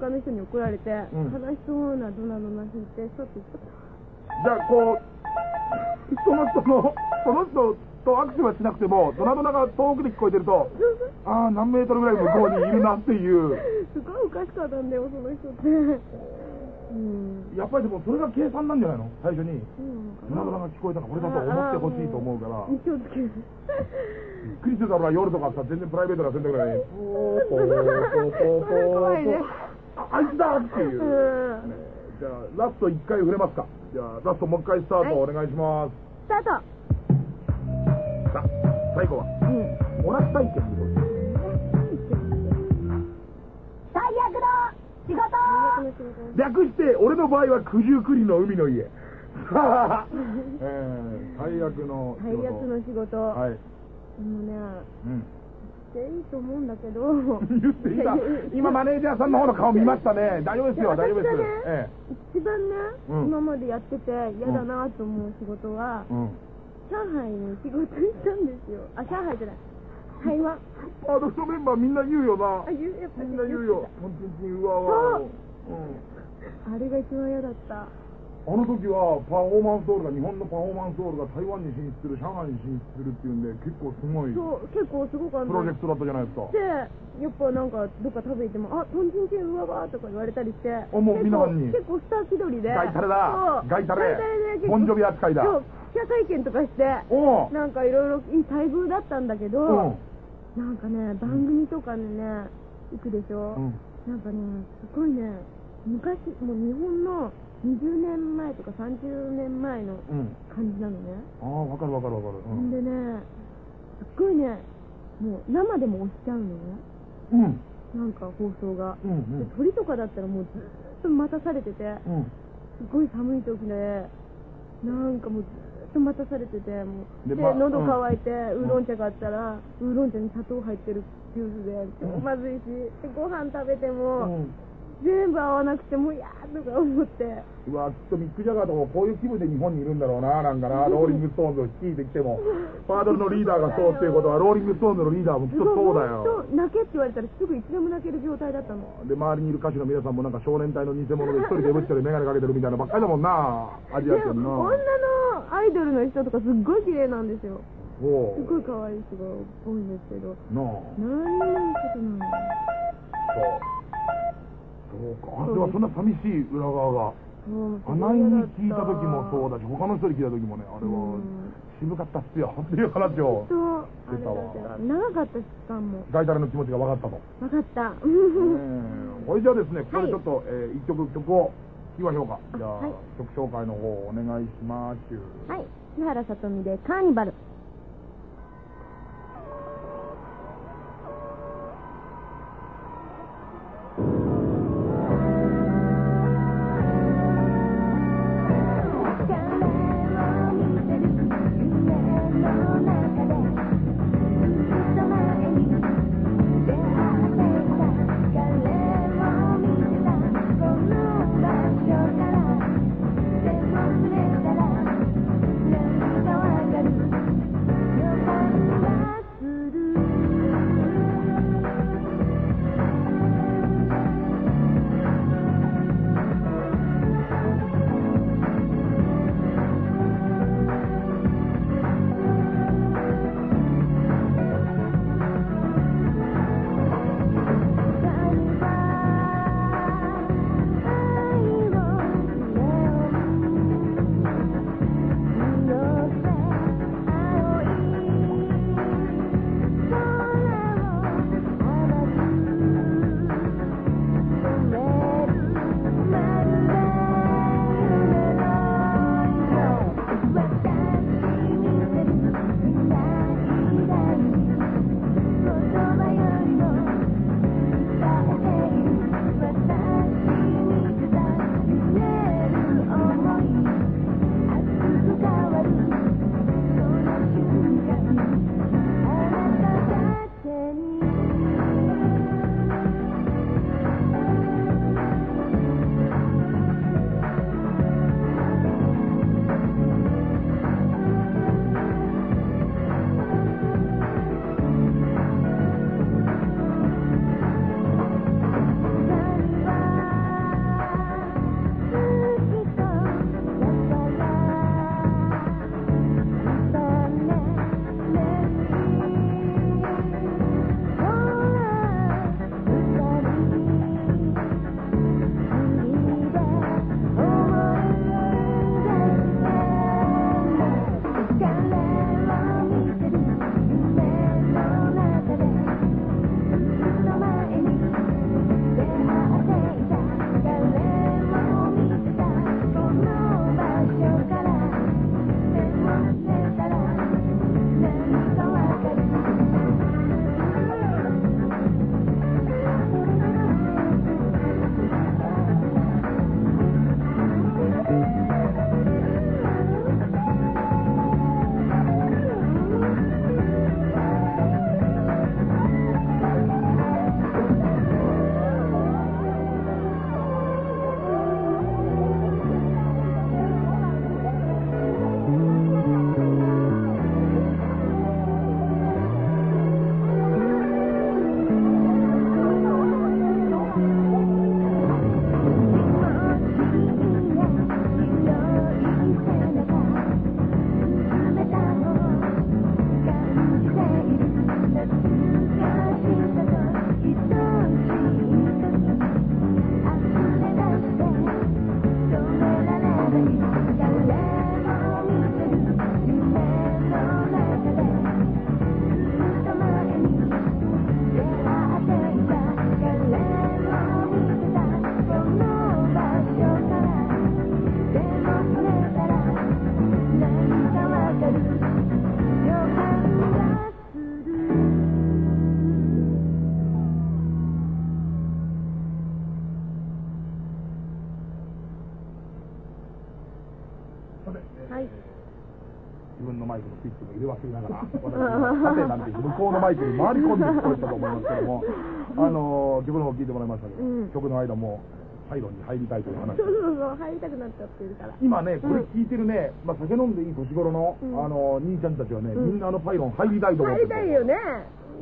他の人に怒られて、うん。悲しそうなドナドナ引いてちょっとじゃあ、こう、その人の、その人と握手はしなくても、ドナドナが遠くで聞こえてると、ああ、何メートルぐらい向こうにいるなっていう。[LAUGHS] すごいおかしかったんだよその人って。うんやっぱりでもそれが計算なんじゃないの？最初に。そうドナドナが聞こえたから、これだと思ってほしいと思うから。あー気をつける。びっくりしてたら夜とかさ、全然プライベートな洗濯ぐらいに、ポーポーポーポーポーそれ怖いね。ああいつだっていう。じゃあ、ラスト1回触れますか。じゃあ、ラストもう一回スタートお願いします。スタート。さあ、最後は、うん。オラス体験でございます。最悪の仕事略して、俺の場合は九十九里の海の家。[LAUGHS] えー、最悪の仕事。最悪の仕事、はい。でもねうん。していいと思うんだけど言っていた。今、マネージャーさんの方の顔見ましたね。大丈夫ですよ、大丈夫です。ねえ一番ね、うん今までやってて嫌だなと思う仕事は、え。うん。上海に仕事したんですよあ上海じゃない台湾アドフトメンバーみんな言うよな。あ。言うやっぱみんな言うよ。トンチンチンうわうわ。う。ん。あれが一番嫌だった。あの時はパフォーマンスドールが日本のパフォーマンスドールが台湾に進出する上海に進出するっていうんで結構すごいプそう結構すごかった。ロジェクトだったじゃないですか。でやっぱなんかどっか食べ行っても「あトンチンチンうわわ」とか言われたりして。もう皆さんに。結構スター気取りで。ガイタレだガイタレボンジョビ扱いだ。そう記者会見とかしてなんかいろいろいい待遇だったんだけど、うん。なんかね番組とかにね行くでしょ、うん。なんかねすごいね昔もう日本の20年前とか30年前のうん。感じなのね、ああ分かる分かる分かる。ん、でねすっごいねもう生でも押しちゃうのね。うん。うんなんか放送が、うんうん。で鳥とかだったらもうずっと待たされててうん。すごい寒い時でなんかもうずっと待たされててもう。で、でま喉乾いて、ん。ウーロン茶買ったら、ウーロン茶に砂糖入ってるジュースで超まずいし、でご飯食べても、うん全部合わなくてもういやーとか思って。うわきっとミック・ジャガーとかもこういう気分で日本にいるんだろうななんかな。ローリング・ストーンズを率いてきても。パードルのリーダーがそうっていうことはローリング・ストーンズのリーダーもきっとそうだよ。泣けって言われたらすぐいつでも泣ける状態だったので周りにいる歌手の皆さんもなんか少年隊の偽物で一人でぶっちゃで眼鏡かけてるみたいなばっかりだもんなアジアで圏の。女のアイドルの人とかすっごい綺麗なんですよ。すごい可愛い人が多いんですけど。なあ。何にもことないそうか。あれはそんな寂しい裏側がそうあないに聞いた時もそうだし他の人に聞いた時もねあれはうん。渋かったっすよっていう話をとあれだけど長かった期間も。ガイタレの気持ちが分かったと。分かった。これじゃあですね、ここはいでちょっと、えー一曲曲を聴きましょうか。じゃあ、はい。曲紹介の方お願いします。はい。木原さとみでカーニバル「はい、自分のマイクのスイッチも入れ忘れながら、[LAUGHS] 私、縦なんて向こうのマイクに回り込んで聞こえたと思いますけども、[LAUGHS] あのー、曲の方聞いてもらいましたけど、うん、曲の間も、サイロンに入りたいという話。そうそうそう、入りたくなっちゃってるから。今ね、これ聞いてるね、まあ、酒飲んでいい年頃の、あの、兄ちゃんたちはね、みんなあのパイロン入りたいと思って入りたいよね。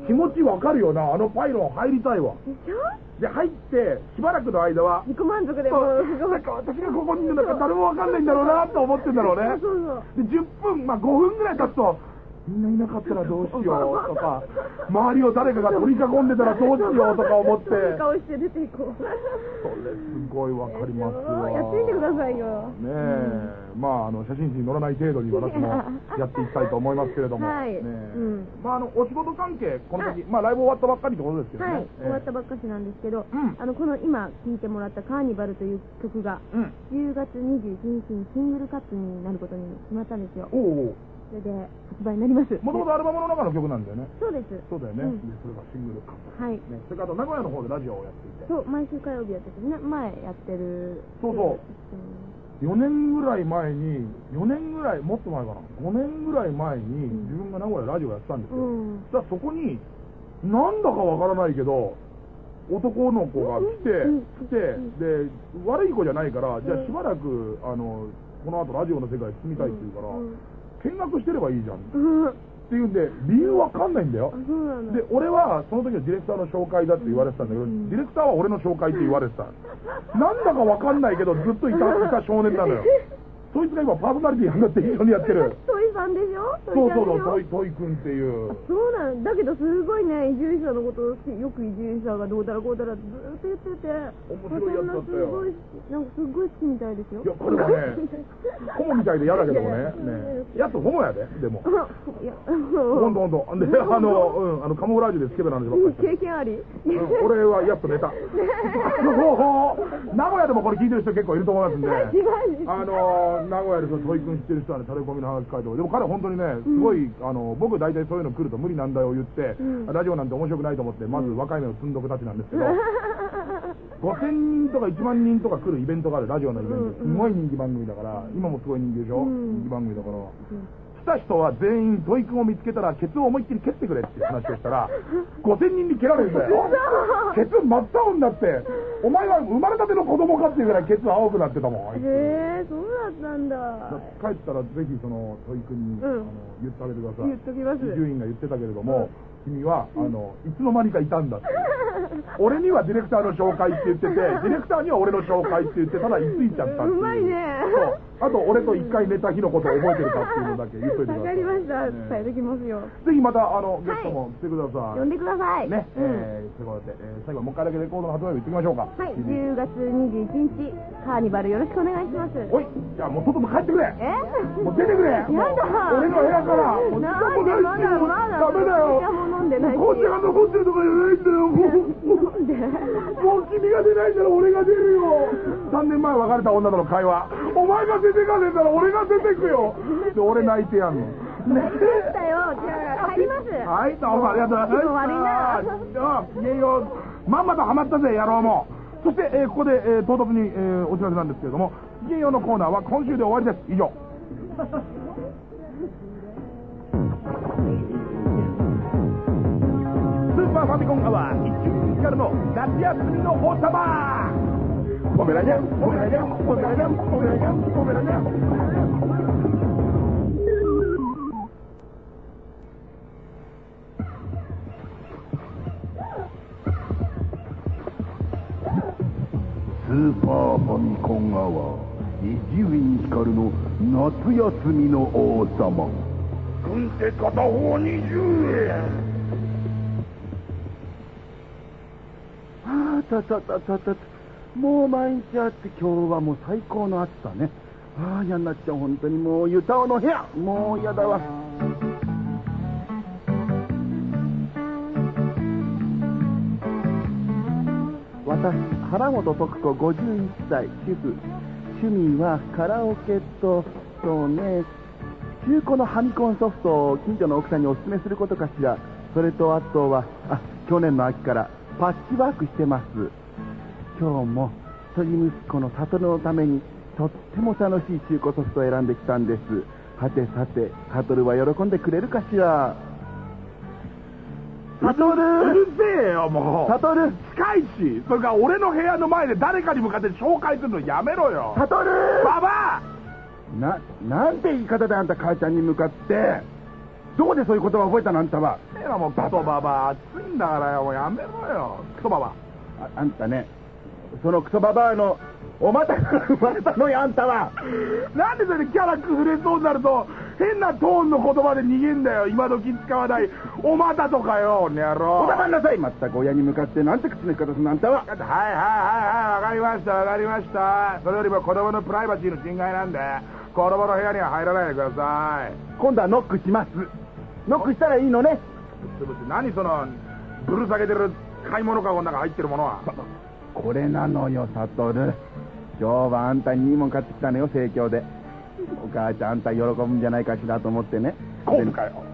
気持ちわかるよな、あのパイロン入りたいわ。でしょ？で、入って、しばらくの間は、自己満足でもないんか私がここにいるのか誰もわかんないんだろうなと思ってんだろうね。そうそう。で、10分、まあ5分ぐらい経つと、みんないなかったらどうしようとか、周りを誰かが取り囲んでたらどうしようとか思って、顔して出ていこう。それすごいわかりますわ。やってみてくださいよ。ねえ、まあ、あの、写真誌に載らない程度に私もや。っていきたいと思いますけれども、はい。ねえ。うん。まあ、あの、お仕事関係、この時、はい。まあ、ライブ終わったばっかりってことですけどね。はい、ええ。終わったばっかしなんですけど、うん。あのこの今聴いてもらった「カーニバル」という曲がうん。10月21日にシングルカットになることに決まったんですよ。おうおうそれで発売になります。もともとアルバムの中の曲なんだよね。そうです。そうだよね。うん。で、それがシングルカット。はい。ね、それからあと名古屋の方でラジオをやっていて。そう毎週火曜日やっててね前やってる。そうそう。4年ぐらい前に、4年ぐらい、もっと前かな、5年ぐらい前に、ん。自分が名古屋でラジオやってたんですよ。うん。そしたらそこに、なんだかわからないけど、男の子が来て、うん。来て、で、悪い子じゃないから、じゃあうん。しばらく、あの、この後ラジオの世界に住みたいって言うから、うん見学してればいいじゃん。っていうんで、理由わかんないんだよ。で、俺はその時はディレクターの紹介だって言われてたんだけど、うんディレクターは俺の紹介って言われてた。なんだかわかんないけど、ずっといた、いた少年なのよ。[LAUGHS] そいつが今パーソナリティになって一緒にやってる。トイさんでしょ？そうそうそう、トイ、トイ君っていう。そうなんだけどすごいね移住者のことをよく移住者がどうだらこうだらずーっと言ってて面白いやつだったよなすごいなんかすごい好きみたいですよいや、これはね、[LAUGHS] ホモみたいで嫌だけどもね。ねやっとホモやで、でも。いやほんとほんと。で、あの、うん、あの、カモフラージュでスケベな話ばっかり経験ありうん俺はやっと寝た。名古屋でもこれ聞いてる人結構いると思いますんで。あの名古屋でそのトイ君知ってる人はね、タレコミの話書いてもでも彼は本当にね、すごい、あの、僕大体そういうの来ると無理なんだよ言って、うん。ラジオなんて面白くないと思って、まず若い目の積んどくたちなんですけど、[LAUGHS] 5000人とか1万人とか来るイベントがある、ラジオのイベント。うんすごい人気番組だから、今もすごい人気でしょ、うん。人気番組だから。来た人は全員トイ君を見つけたらケツを思いっきり蹴ってくれっていう話をしたら [LAUGHS] 5000人に蹴られるんだよ。ケツ真っ青になってお前は生まれたての子供かっていうぐらいケツ青くなってたもんへえそうだったんだ帰ったらぜひそのトイ君に、うん。あの言ってあげてください。言っときます。伊集院が言ってたけれども、君はあのいつの間にかいたんだって [LAUGHS] 俺にはディレクターの紹介って言っててディレクターには俺の紹介って言ってただ居ついちゃったっていう。うまいね。そうあと俺と一回寝た日のことを覚えてるかっていうのだけ言っといてくだわさい。かりました。ね。伝えときますよ。ぜひまたあのゲストも来てください、呼んでください。ね、うん。えー、ということで、えー最後はもう一回だけレコードの発売日言ってみましょうか。はい。CD 10月21日カーニバルよろしくお願いします。おいじゃあもうとっとと帰ってくれ。え？もう出てくれ。やだ。俺の部屋から。もう時間もないしダメだよ。お茶も飲んでないし。紅茶が残ってるとかじゃないんだよ。もうなんで？もう君が出ないなら俺が出るよ。3年前別れた女との会話。お前が出てかねえなら俺が出てくよで俺泣いてやんのねだよじゃあ帰りますはい、どうもありがとうございました。悪いなああ、いえよ、まんまとハマったぜ、野郎も。そして、えーここで、えー唐突に、えーお知らせなんですけれども、金曜のコーナーは今週で終わりです。以上。スーパーファミコンアワー、一中からの夏休みの王様ポメラニャン、ポメラニャン、ポメラニャン、ポメラニャン。スーパーファミコンアワー伊集院光の夏休みの王様軍手片方20円。ああたたたたたもう毎日あって今日はもう最高の暑さね。ああ嫌になっちゃう本当にもう湯たおの部屋。もう嫌だわ。私原本徳子51歳主婦。趣味はカラオケとそうね。中古のファミコンソフトを近所の奥さんにおすすめすることかしら。それとあとはあ去年の秋からパッチワークしてます。今日も一人息子の悟のためにとっても楽しい中古ソフトを選んできたんですはてさて、サトルは喜んでくれるかしら？サトうルるせえよ、もう。サトル近いし、それから俺の部屋の前で誰かに向かって紹介するのやめろよ。サトルババな、なんて言い方であんた母ちゃんに向かって、どこでそういう言葉覚えたのあんたは？アえなもうクソババア暑いんだからよ、もうやめろよ。クソババああんたね、そのクソババアの、お股から生まれたのよ、あんたは。ア。なんでそれでキャラ崩れそうになると、変なトーンの言葉で逃げんだよ。今時使わない。お股とかよ、ねやろお黙んなさい。まったく親に向かってなんて口の利き方するのあんたは。はいはいはいはい、わかりました、わかりました。それよりも子供のプライバシーの侵害なんで、子供の部屋には入らないでください。今度はノックします。ノックしたらいいのね。何その、ぶる下げてる買い物かごの中入ってるものは。これなのよ、サトル。今日はあんたにいいもん買ってきたのよ、盛況で。お母ちゃん、あんた喜ぶんじゃないかしらと思ってね。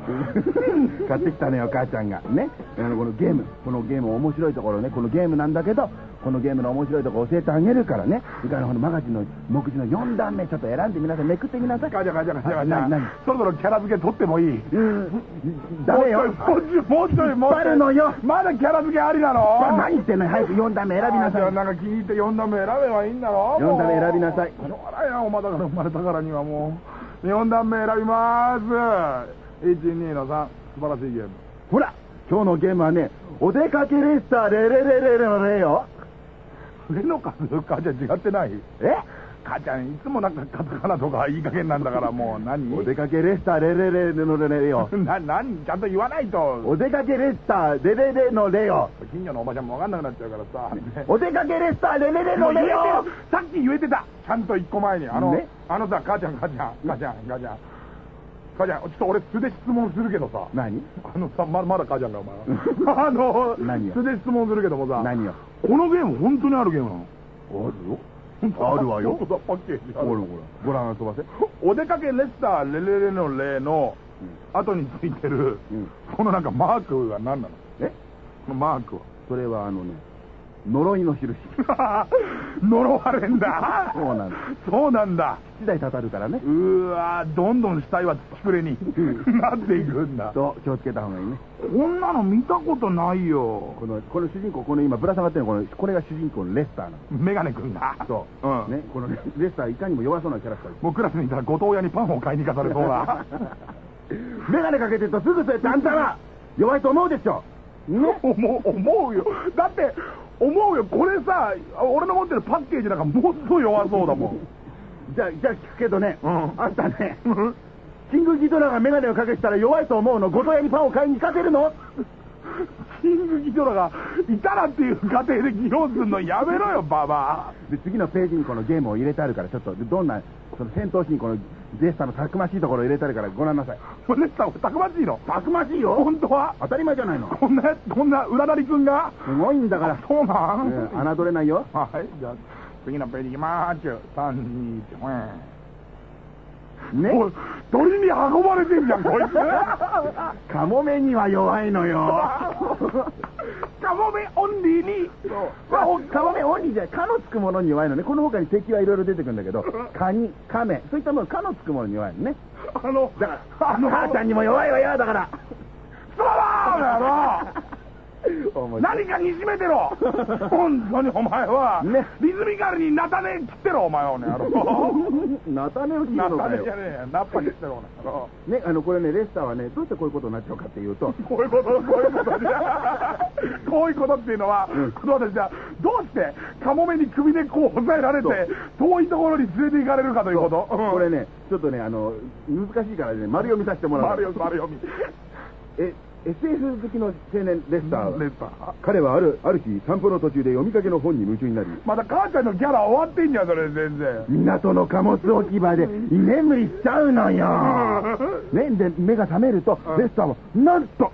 [LAUGHS] 買ってきたのよ、母ちゃんが。ね。あの、このゲーム、このゲーム面白いところね、このゲームなんだけど、このゲームの面白いところ教えてあげるからね。それからこのマガジンの目次の4段目、ちょっと選んでみなさい。めくってみなさい。ガチャガチャガチャガチな何ャ。そろそろキャラ付け取ってもいい？うん、ダメよ。もうちょい、もうちょい、もうちょい。のよまだキャラ付けありなの？何言ってんの？よ早く4段目選びなさい。なんか気に入って4段目選べばいいんだろ？四段目選びなさいしょうがないな、お前だから生まれたからにはもう。4段目選びまーす。1、2の3。素晴らしいゲーム。ほら、今日のゲームはね、お出かけレッサーレレレレレのレよ。上の数、母ちゃん違ってないえ？母ちゃん、いつもなんかカタカナとかいい加減なんだから、[LAUGHS] もう何？お出かけレッサーレレレレのレレよ。[LAUGHS] な、何ちゃんと言わないと。お出かけレッサーレレレのレよ。近所のおばちゃんもわかんなくなっちゃうからさ。お出かけレッサーレレレのレよる。さっき言えてたちゃんと一個前に。あの、ねあのさ、母ちゃん、母ちゃん、母ちゃん、母ちゃん。母ちゃん、ちょっと俺素で質問するけどさ。何？あのさ、ままだ母ちゃんだよ、お前は。[LAUGHS] あの、何よ？素で質問するけどもさ。何よ？このゲーム本当にあるゲームなの？あるよ。あるわよパッケージあるほらほら。ご覧遊ばせ。お出かけレッサーレレレのレの後についてる、うんこのなんかマークが何なの？え？このマークは。それはあのね、呪いの印。[LAUGHS] 呪われんだ。そうなんだ。そうなんだ。一台たたるからねう。ーわーどんどん死体は土くれになっていくんだ。と、気をつけた方がいいね。こんなの見たことないよ。この、この主人公、この今ぶら下がってるのこの、これが主人公のレッサーなの。メガネくんだ。そう。うん。ね、このレレッサーいかにも弱そうなキャラクター。もうクラスにいたら後藤屋にパンを買いに行かされそうだ。メガネかけてるとすぐそうやってあんたは弱いと思うでしょ。ね。思う、思うよ。だって、思うよ。これさ、俺の持ってるパッケージなんかもっと弱そうだもん。[LAUGHS] じゃあ、じゃあ聞くけどね、うん。あんたね、キングギドラがメガネをかけてたら弱いと思うの、ごと屋にパンを買いに行かせるのキングギドラがいたらっていう過程で議論するのやめろよ、ババで、次のページにこのゲームを入れてあるから、ちょっと、でどんな、その戦闘シーン、このレッサーのたくましいところを入れてあるからご覧なさい。ア。レッサー、たくましいの？たくましいよ本当は？当たり前じゃないの。こんな、こんな裏なりくんが？すごいんだから。そうなん、侮れないよ。はい、じゃあ、次のページ行きまーす。3、2、1、ね。おい鳥に運ばれてんじゃん、こいつ。[LAUGHS] カモメには弱いのよ。[LAUGHS] カモメオンリーに。まあ、カモメオンリーじゃなのつくものに弱いのね。この他に敵はいろいろ出てくるんだけど、カニ、カメ、そういったもの、カのつくものに弱いのね。あの、だから、あの、母ちゃんにも弱いわよ、だから。[LAUGHS] そらーだろ何かにじめてろ [LAUGHS] 本当にお前は、ねリズミカルにナタネ切ってろ、お前はね、やろ。ナタネを切るナのかよタネじゃ。ねえや、ナッパ切ってろ、ねやろ。ね、あの、これね、レスターはね、どうしてこういうことになっちゃうかっていうと、こういうこと、こういうことじゃ。こういうことっていうのは、うん子供たちがどうしてカモメに首でこう押さえられて、遠いところに連れて行かれるかということ？これね、ちょっとね、あの、難しいからね、丸読みさせてもらう。丸よ、丸読み。え、SF 好きの青年レスター。レッサー。彼はある、ある日、散歩の途中で読みかけの本に夢中になり、また母ちゃんのギャラ終わってんじゃん、それ全然。港の貨物置き場で居眠りしちゃうのよ。ね、で、目が覚めるとうん、レスターは、なんと、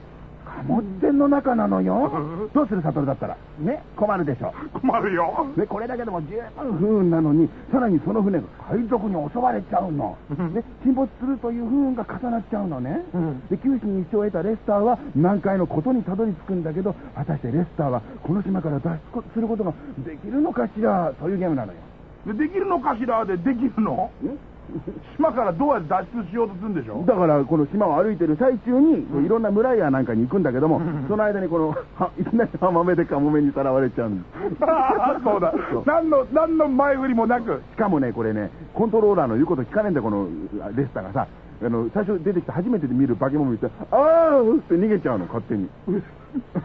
貨物船の中なのよ。どうするサトルだったら。ね、困るでしょ。困るよ。ね、これだけでも十分不運なのに、さらにその船が海賊に襲われちゃうの。ね、沈没するという不運が重なっちゃうのね。うんで、九死に一生を得たレスターは南海のことにたどり着くんだけど、果たしてレスターはこの島から脱出することができるのかしら、そういうゲームなのよ。でできるのかしらでできるの？ん [LAUGHS] 島からどうやって脱出しようとするんでしょだから、この島を歩いてる最中に、いろんな村やなんかに行くんだけども、その間にこの、は [LAUGHS] いきなり浜辺でカモメにさらわれちゃうんです。[LAUGHS] ああそうだ。何の、何の前振りもなく。しかもね、これね、コントローラーの言うこと聞かねえんだよ、このレスターがさ。あの、最初出てきて初めて見る化け物見て、あーって逃げちゃうの、勝手に。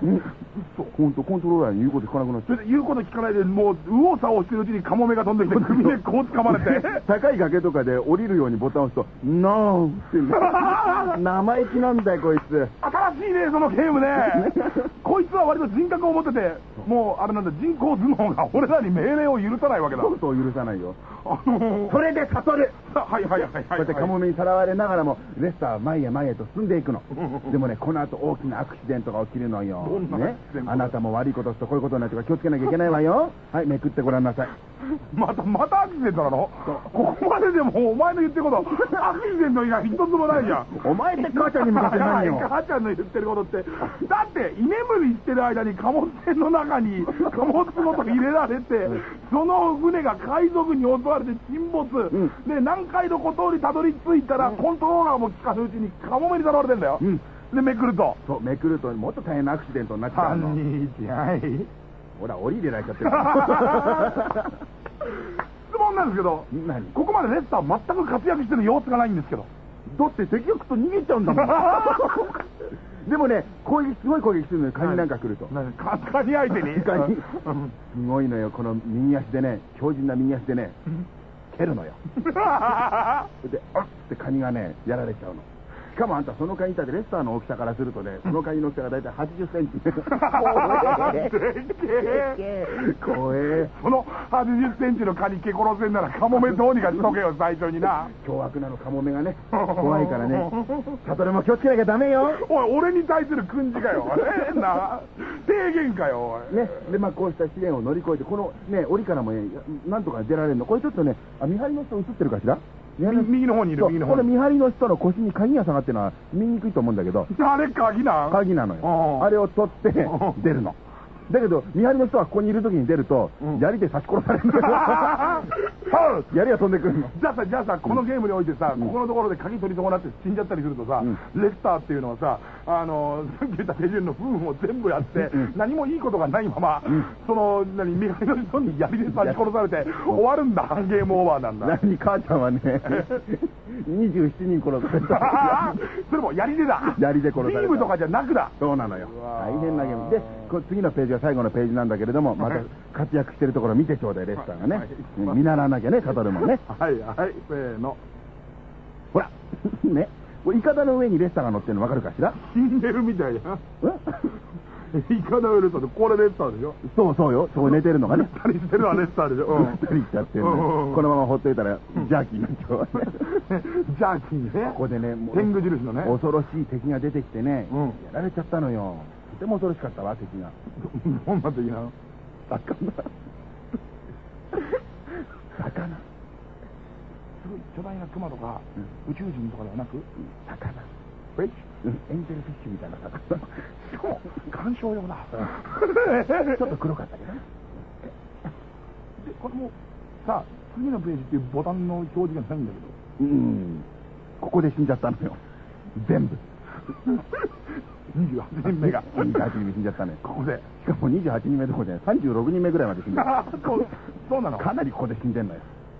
[LAUGHS] そう、ほんと、コントローラーに言うこと聞かなくなっちゃう。それで言うこと聞かないで、もう、右往左往してるうちにカモメが飛んできて、首根っこを掴まれて。高い崖とかで降りるようにボタンを押すと、ノーって言うん生意気なんだよ、こいつ。新しいね、そのゲームね。[LAUGHS] こいつは割と人格を持ってて、もう、あれなんだ、人工頭脳が俺らに命令を許さないわけだ。そうそう許さないよ。あのーそれで悟るはいはいはいはい。こうやってカモメにさらわれながらも、レスターは前へ前へと進んでいくの。でもね、この後大きなアクシデントが起きるのよ。どんなアクねあなたも悪いことするとこういうことになっちゃうから気をつけなきゃいけないわよ。[LAUGHS] はい、めくってごらんなさい。また、またアクシデントなの？ここまででもお前の言ってること、アクシデント以外一つもないじゃん。[LAUGHS] お前って母ちゃんに向かって何よ。[LAUGHS] 母ちゃんの言ってることって、だって、居眠りしてる間に貨物船の中に貨物ごと入れられて、その船が海賊に襲われて沈没、んで、何回の小通りたどり着いたら、コントローラーも効かぬうちにカモメにさらわれてんだよ。うんで、めくると。そう、めくるともっと大変なアクシデントになっちゃうの。にちは。ほら、降りれられちゃってる。[LAUGHS] 質問なんですけど、何？ここまでレスター全く活躍してる様子がないんですけど。だって敵が来ると逃げちゃうんだもん。[LAUGHS] でもね、攻撃、すごい攻撃するのよ、カニなんか来ると。何？カカニ相手にカニうんすごいのよ、この右足でね、強靭な右足でね、[LAUGHS] 蹴るのよ。それで、あっってカニがね、やられちゃうの。しかもあんたそのカニだってレスターの大きさからするとね、そのカニの大きさが大体80センチ。でっけえ怖え。その80センチのカニ蹴殺せんならカモメどうにかしとけよ、最初にな。凶悪なのカモメがね、[LAUGHS] 怖いからね。サトルも気をつけなきゃダメよ。おい、俺に対する訓示かよ。えな、提言かよ、おい。ね、で、まあ、こうした試練を乗り越えて、このね、檻からもね、なんとか出られるの。これちょっとね、あ、見張りの人映ってるかしら？右の方にいる、右の方に。この見張りの人の腰に鍵が下がってるのは見にくいと思うんだけど、あれ、鍵なん？鍵なのうんよ。あれを取ってうん出るの。だけど、見張りの人はここにいる時に出るとうん、槍で刺し殺されるのよ。[LAUGHS] 槍が飛んでくるの。じゃあさ、じゃあさ、このゲームにおいてさ、うんここのところで鍵取り損なって死んじゃったりするとさ、レスターっていうのはさ、あの、さっき言った手順の不運を全部やって、うん何もいいことがないまま、んその、何、見張りの人に槍で刺し殺されて、終わるんだ、ゲームオーバーなんだ。何母ちゃんはね、27人殺された。[LAUGHS] それも槍でだ。槍で殺されたビームとかじゃなくだ。そうなのよ。大変なゲーム。次のページが最後のページなんだけれども、またはい活躍してるところ見てちょうだい、レスターがね見習わなきゃね、サトルもね。はい、はい、せーの。ほら、[LAUGHS] ね。イカダの上にレスターが乗ってるの分かるかしら？死んでるみたいや。えイカダウルスターで、これレスターでしょ？そうそうよ。そこ寝てるのがね。二人してるのはレスターでしょ？うん二人しちゃってるうんうんうんね。このままほっといたら、ジャーキーになっちゃう。ジャーキーね。ここでね、もう天狗印のね。恐ろしい敵が出てきてね、うんやられちゃったのよ。とても恐ろしかったわ、敵が。どんな的なの？[LAUGHS] 魚。魚？すごい巨大なクマとか、宇宙人とかではなく、魚。フェイシうんエンゼルフィッシュみたいな魚。しかも、鑑賞用だ。ちょっと黒かったけどね。で、これも、さあ、次のページっていうボタンの表示がないんだけうん。ここで死んじゃったのよ。全部。[LAUGHS] ど、28人目が。28人目死んじゃったね。ここで。しかも28人目どころじゃない、36人目ぐらいまで死んだ。そうそうなの？かなりここで死んでんのよ。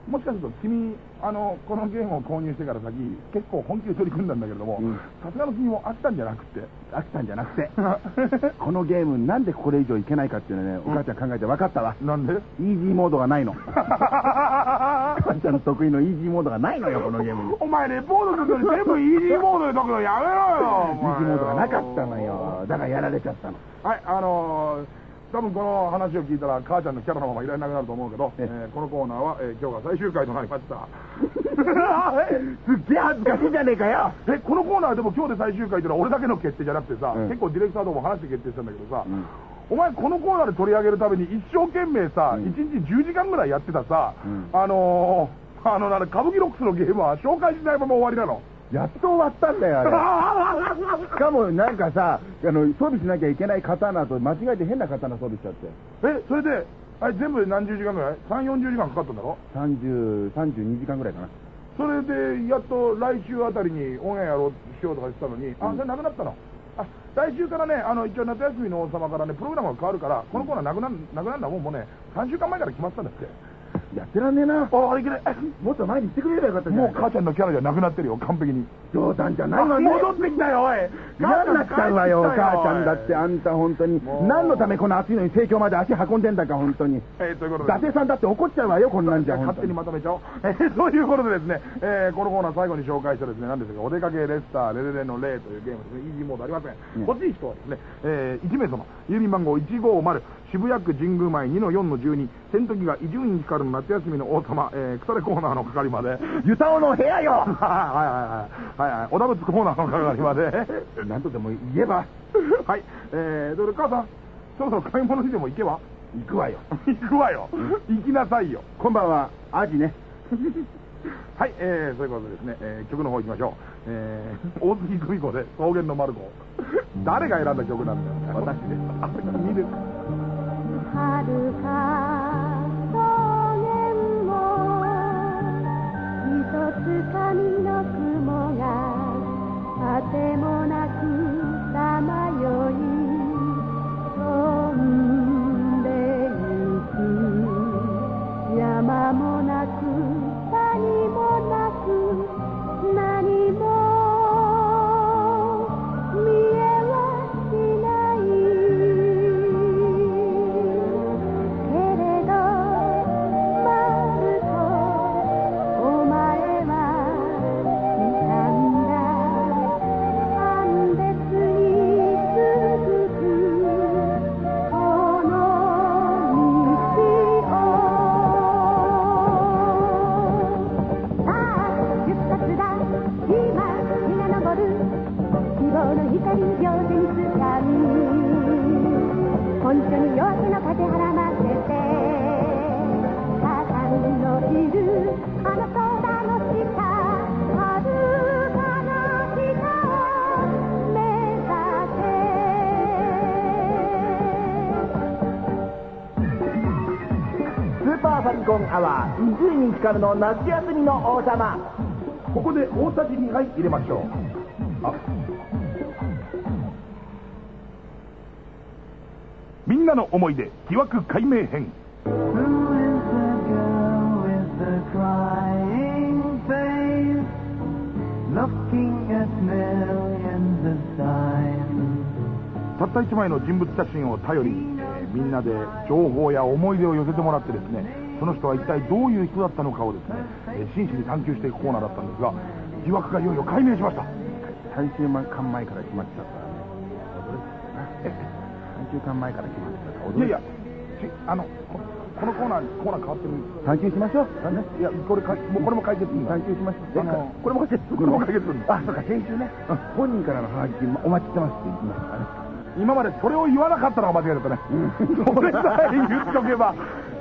もしかすると君あのこのゲームを購入してから先結構本気で取り組んだんだけれどもうんさすがの君も飽きたんじゃなくて飽きたんじゃなくて、[LAUGHS] このゲームなんでこれ以上いけないかっていうのね、お母ちゃん考えて分かったわ。なんで？イージーモードがないの。[LAUGHS] 母ちゃんの得意のイージーモードがないのよ、このゲーム。お前レポートするのに全部イージーモードで解くのやめろよイージーモードがなかったのよ。だからやられちゃったの。はいあのー多分この話を聞いたら母ちゃんのキャラのままいられなくなると思うけど、ええーこのコーナーは、えー今日が最終回となりましたすっげえ恥ずかしいじゃねえかよ。えこのコーナーでも今日で最終回っていうのは俺だけの決定じゃなくてさ、うん結構ディレクターとも話して決定したんだけどさ、うんお前このコーナーで取り上げるために一生懸命さ、うん1日10時間ぐらいやってたさ、うんあのー、[LAUGHS] あのなんだ歌舞伎ロックスのゲームは紹介しないまま終わりなの。やっと終わったんだよ、あれ。[LAUGHS] しかもなんかさ、あの、装備しなきゃいけない刀と間違えて変な刀装備しちゃって。え、それで、あれ全部で何十時間ぐらい ?3、40時間かかったんだろ？30、32時間ぐらいかな。それで、やっと来週あたりにオンエアやろうしようとか言ってたのに、あ、それなくなったの？あ、来週からね、あの、一応夏休みの王様からね、プログラムが変わるから、このコーナーなくなる、なくなるのはもんもうね、3週間前から決まってたんだって。やってらんねえな。あ、あれいけない。もっと前に言ってくれればよかったじゃもないうか母ちゃんのキャラじゃなくなってるよ、完璧に。冗談じゃないあわね。戻ってきたよ、おい。嫌になっちゃうわよ、母母ちゃんだって、あんた本当に。何のためこの暑いのに盛況まで足運んでんだか、本当に。えー、ということ伊で。達さんだって怒っちゃうわよ、こんなんじゃ。勝手にま本とめちゃおう。えー、そういうことでですね、えーこのコーナー最後に紹介したですね、何ですか、お出かけレスターレレレのレイというゲームですね、イージーモードありません。ね欲しい人はですね、えー1名様、郵便番号150、渋谷区神宮前2の4の12、戦闘機が伊集院光の夏休みの王様、えー、腐れコーナーの係まで、当にゆたおの部屋よ [LAUGHS] はいはいはい、はいはい、おだぶつコーナーの係まで、[LAUGHS] なんとでも言えば、はい、えー、それ母さん、そろそろ買い物にでも行けば？行くわよ。[LAUGHS] 行くわよ。行きなさいよ。こんばんは、アジね。はい、えー、そういうことでですね、えー曲の方行きましょう。えー、大杉久美子で草原のマルコ。誰が選んだ曲なんだよ。私です。あ、見る。てもなくさまよい。集院光の夏休みの王様。ここで大さじ2杯入れましょう。あ。みんなの思い出、疑惑解明編。たった1枚の人物写真を頼りに、えーみんなで情報や思い出を寄せてもらってですねその人は一体どういう人だったのかをですね、えー真摯に探求していくコーナーだったんですが疑惑がいよいよ解明しました。3週間前から決まってたからね。3週間前から決まってたからいやいやちあのここのコーナーコーナー変わってる探求しましょう。いやこれかもうこれも解決探求しましょう。これも解決これも解決あ、そうか、先週ね、本人からのハガキお待ちしてますって言ってましたからね。今までそれを言わなかったのが間違いだったね、それさえ言っとけば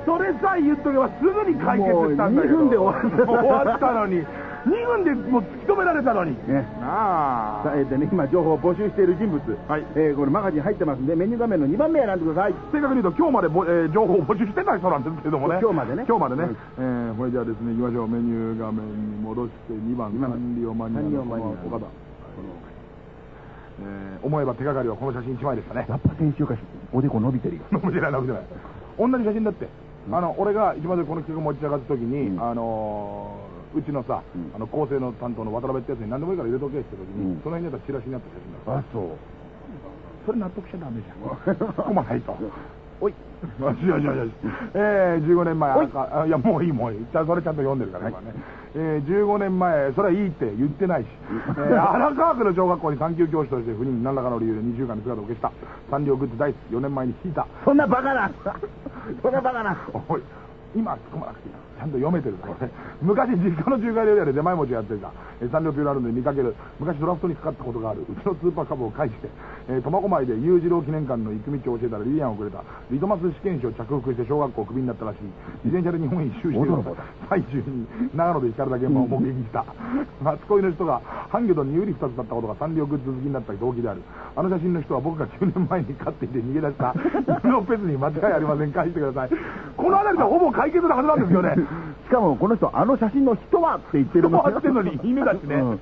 それさえ言っとけばすぐに解決したんだけど。もう2分で終わった終わったのに。2分でもう突き止められたのに。ね。なあ。さあ、えーでね、今情報を募集している人物、はい。えーこれマガジン入ってますんで、メニュー画面の2番目選んでください。正確に言うと今日までぼ、えー情報を募集してた人なんですけどもね。今日までね。今日までね、うん。えーこれじゃあですね行きましょうメニュー画面に戻して2番サンリオマニアの岡田、えー思えば手がかりはこの写真1枚でしたね。やっぱ先週からおでこ伸びてるよ。[LAUGHS] 伸びてない伸びてない。同じ写真だって、あの俺が一番最初この企画持ち上がった時に、うん。あのーうちのさ、うん。あの構成の担当の渡辺ってやつに何でもいいから入れとけって時に、うん。その辺にあったチラシにあった写真だあ、そう。それ納得しちゃダメじゃん。突っ込まないとおい。よしよしよしえー、15年前ああいやもういいもういい。じゃあそれちゃんと読んでるから、今ね、えー、15年前それはいいって言ってないし、えー、荒川区の小学校に探究教師として赴任何らかの理由で2週間に姿を消したサンリオグッズ大好き4年前に引いたそんなバカなそれはバカな？おい今突っ込まなくていいな。ゃんと読めてるね。昔実家の中華料理屋で出前餅やってた。えーサンリオピューラルンで見かける。昔ドラフトにかかったことがある。うちのスーパーカブを返してえー苫小牧で裕次郎記念館の行く道を教えたらリリアンをくれた。リトマス試験紙を着服して小学校をクビになったらしい。自転車で日本一周している最中に長野で引かれた現場を目撃した。初恋の人がハンギョドに有利二つだったことがサンリオグッズ好きになった動機である。あの写真の人は僕が9年前に飼っていて逃げ出した。[LAUGHS] 犬のペスに間違いありません。返してください。この辺りでほぼ解決のはずなんですよね。しかもこの人、あの写真の人はって言ってる人はってんのに犬だしね。うん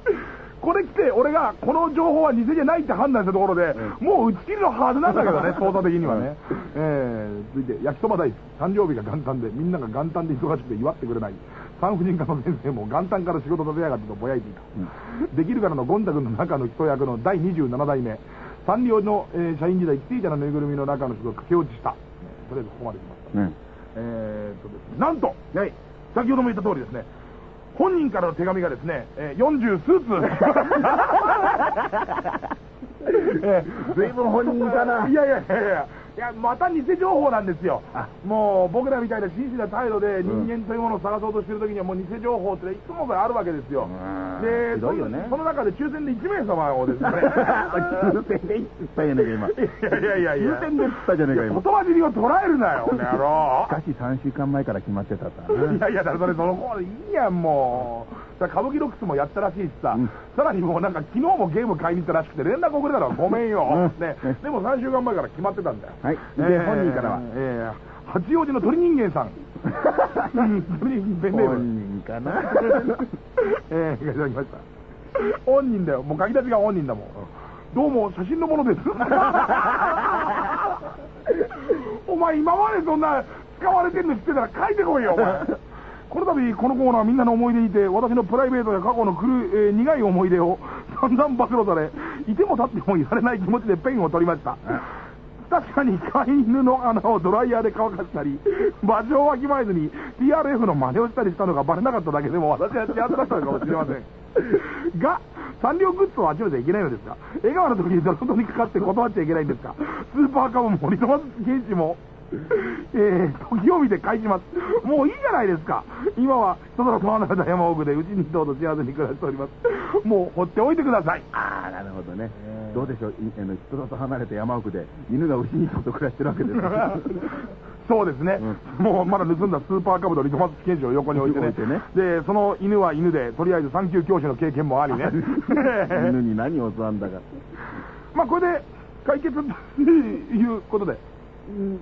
これ来て、俺がこの情報は偽じゃないって判断したところで、もう打ち切りのはずなんだけどね、[LAUGHS] 操作的にはね。えー、続いて、焼きそば大好き。誕生日が元旦で、みんなが元旦で忙しくて祝ってくれない。産婦人科の先生も元旦から仕事させやがってとぼやいていた。できるからのゴン太君の中の人役の第27代目。サンリオの、えー社員時代、キティちゃんのぬいぐるみの中の人と駆け落ちした。ねとりあえずここまで来ました。うんえーっとですね、なんと、先ほども言った通りですね、本人からの手紙がですね、えー40数通。[LAUGHS] えー随分本人かないやいやいやいや。いや、また偽情報なんですよ。もう、僕らみたいな真摯な態度で人間というものを探そうとしてるときには、もう偽情報っていつもあるわけですよ。うんで、ひどいよねその中で抽選で1名様をですね。[LAUGHS] 抽選で言ったじゃねえか、今。[LAUGHS] いやいやいやいや。抽選で言ったじゃねえか、今。言葉尻を捉えるなよ、この野郎し。かし3週間前から決まってた。いやいや、だからそれその方でいいやん、もう。さ歌舞伎ロックスもやったらしいしさ、うんさらにもうなんか昨日もゲーム買いに行ったらしくて連絡遅れたらごめんよ。うんね、でも3週間前から決まってたんだよ。はいで本人からはえー八王子の鳥人間さん。うん鳥人間。本人かな。[LAUGHS] えー、いただきました。本人だよ。もう書き出しが本人だもん。どうも、写真のものです。[LAUGHS] お前、今までそんな使われてんの知ってたら書いてこいよ、お前。この度、このコーナーはみんなの思い出にて、私のプライベートや過去の来る、えー苦い思い出を [LAUGHS] 散々暴露され、いても立ってもいられない気持ちでペンを取りました。確かに飼い犬の穴をドライヤーで乾かしたり、場所をわきまえずに TRF の真似をしたりしたのがバレなかっただけでも私は幸せだったのかもしれません。[LAUGHS] が、サンリオグッズを集めちゃいけないのですか笑顔の時にドロドロにかかって断っちゃいけないんですかスーパーカブもリトマス原子も、えー、時を見て返します。もういいじゃないですか。今は人空と離れた山奥でうちにどうぞ幸せに暮らしております。もう放っておいてください。ああ、なるほどねえ。ーどうでしょう、いあの人里離れて山奥で犬が牛にと暮らしてるわけですよ。[LAUGHS] そうですね、もうまだ盗んだスーパーカブとリトマスケンジを横に置いてねてねでその犬は犬でとりあえず産休教師の経験もありね [LAUGHS] 犬に何を教わんだか。まあこれで解決ということでうん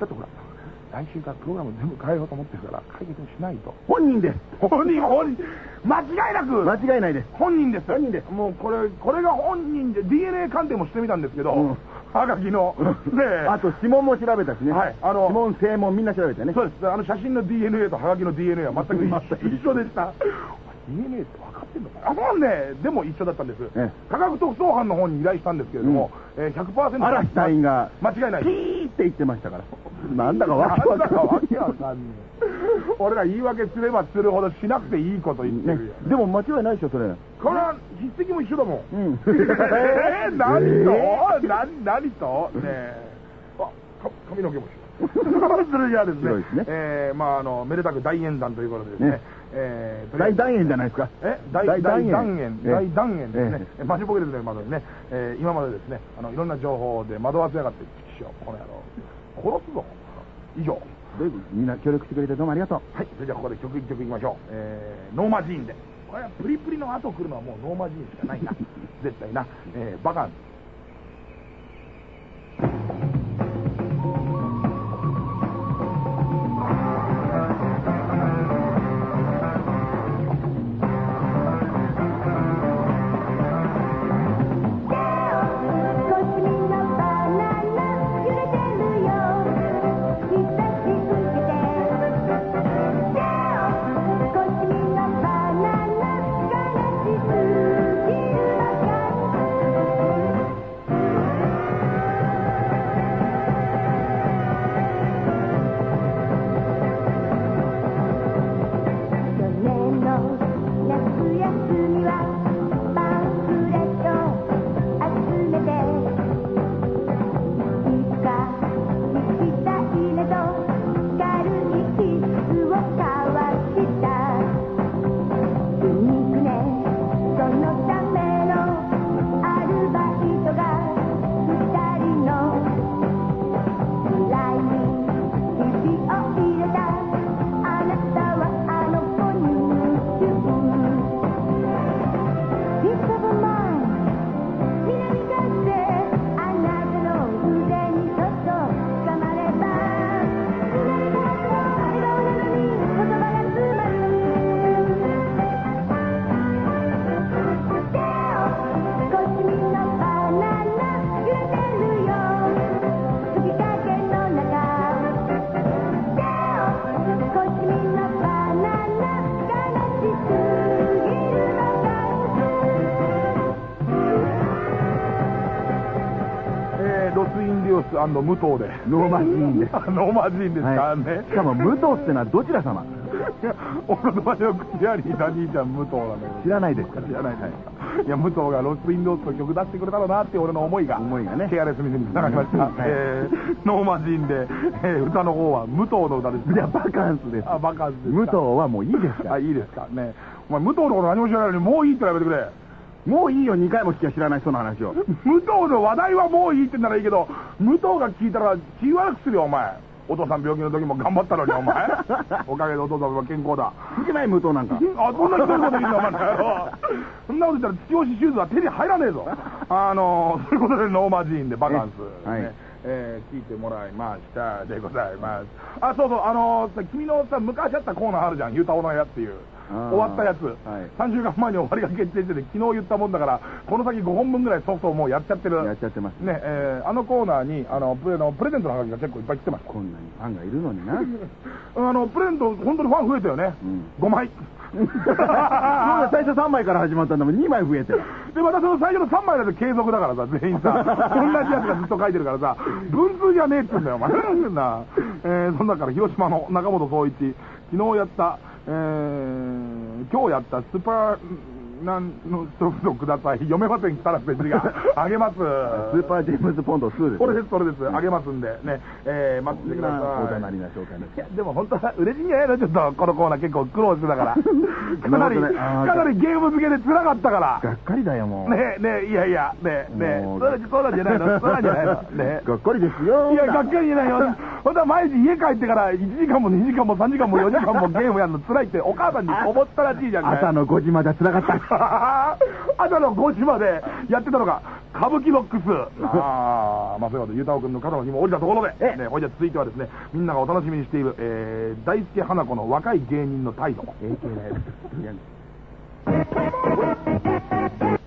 だってほら来週からプログラム全部変えようと思ってるから解決しないと本人です。本人本人間違いなく間違いないです。本人です。本人ですもうこれ、これが本人で、DNA 鑑定もしてみたんですけど、うんはがきの、ねえあと指紋も調べたしね。はいあの指紋、声紋みんな調べてね。そうです。あの写真の DNA とハガキの DNA は全く一緒全く一緒でした。DNA って分かってんのかな？あ、そうね。でも一緒だったんですええ。科学特捜班の方に依頼したんですけれども、えー100%嵐隊員が間違いないピ。ーって言ってましたから。なんだかわけわかんないなんだかわけわかんねえ。俺ら言い訳すればするほどしなくていいこと言ってねるよ。、でも間違いないでしょ、それ。これは筆跡も一緒だもん。うんえー、何と、え何何と？ねえ。あ、か髪の毛も一緒。[LAUGHS] それじゃあですね、ねえー、まああの、めでたく大演談ということでですね、ねえー、大団円じゃないですか。え大大大団円断言、ええ大断言ですね。ええマジボケですね、まだね。えー今までですね、あの、いろんな情報で惑わせやがって、ちくしょう、この野郎。殺すぞ。以上。みんな協力してくれてどうもありがとう。はい、それじゃあここで曲一曲いきましょう。えー、ノーマジーンで。これはプリプリの後来るのはもうノーマジーンしかないな。[LAUGHS] 絶対な。えー、バカン。ンデュース武藤で。ノーマジーンでノーマジーンですかはいね。しかも、武藤ってのはどちら様俺の場合は口屋にいた兄ちゃん武藤なんだけど。知らないですから。知らないですいや、武藤がロス・インドースの曲出してくれたのなって俺の思いが、思いがねケアレス水につながりました。はいえー、ノーマジーンで、えー歌の方は武藤の歌です。いや、バカンスです。あ、バカンスですか武藤はもういいですかあ、いいですか。ね。お前、武藤のこと何も知らないのに、もういいってやめてくれ。もういいよ、2回も聞きゃ知らない人の話を。武藤の話題はもういいってならいいけど、武藤が聞いたら気悪くするよ、お前。お父さん病気の時も頑張ったのに、お前。[LAUGHS] おかげでお父さんは健康だ。聞けない武藤なんか。あ、そんなひどいこと言うんだ、お前。そんなこと言ったら、土押しシューズは手に入らねえぞ。あの、そういうことで、ノーマジーンでバカンス。はいねえー聞いてもらいましたでございます。あ、そうそう、あのさ、君のさ、昔あったコーナーあるじゃん、ゆうたおのやっていう。終わったやつ、はい3週間前に終わりが決定してて、昨日言ったもんだから、この先5本分ぐらいソフトをもうやっちゃってる。やっちゃってますね、えーあのコーナーに、あの、プレあのプレゼントのハガキが結構いっぱい来てます。こんなにファンがいるのにな。[LAUGHS] あの、プレゼント、本当にファン増えたよね。うん5枚。そうだ、最初3枚から始まったんだもん、2枚増えて。で、またその最初の3枚だと継続だからさ、全員さ、[LAUGHS] 同じやつがずっと書いてるからさ、文通じゃねえっつうんだよ、お前。何言ってんだ。えー、そんなから広島の中本総一、昨日やった、えー、今日やったスーパー、なんのソフトください。読めません、来たら別が。あげます。スーパージェームズ・ポンド2です。これです、それです。あげますんで、ね、えー、待っててください。おだなりな紹介いや、でも本当は嬉しいんじゃないの？ちょっと、このコーナー結構苦労してたから。[LAUGHS] かなり、かなりゲーム付けで辛かったから。がっかりだよ、もう。ねえ、ねえ、いやいや、ねえ、ねそうなんじゃないの？そうなんじゃないの？ねえ。がっかりですよ。いや、がっかりじゃないよ。本当は毎日家帰ってから1時間も2時間も3時間も4時間もゲームやるの辛いってお母さんに思ったらしいじゃんか。朝の5時までは辛かった。[LAUGHS] 朝の5時までやってたのが、歌舞伎ロックス。[LAUGHS] ああ、まあそういうことで、ゆうたおくんの肩の紐降りたところで、えね、ほいじゃ続いてはですね、みんながお楽しみにしている、えー、大輔花子の若い芸人の態度。AK ライブ。いや [LAUGHS]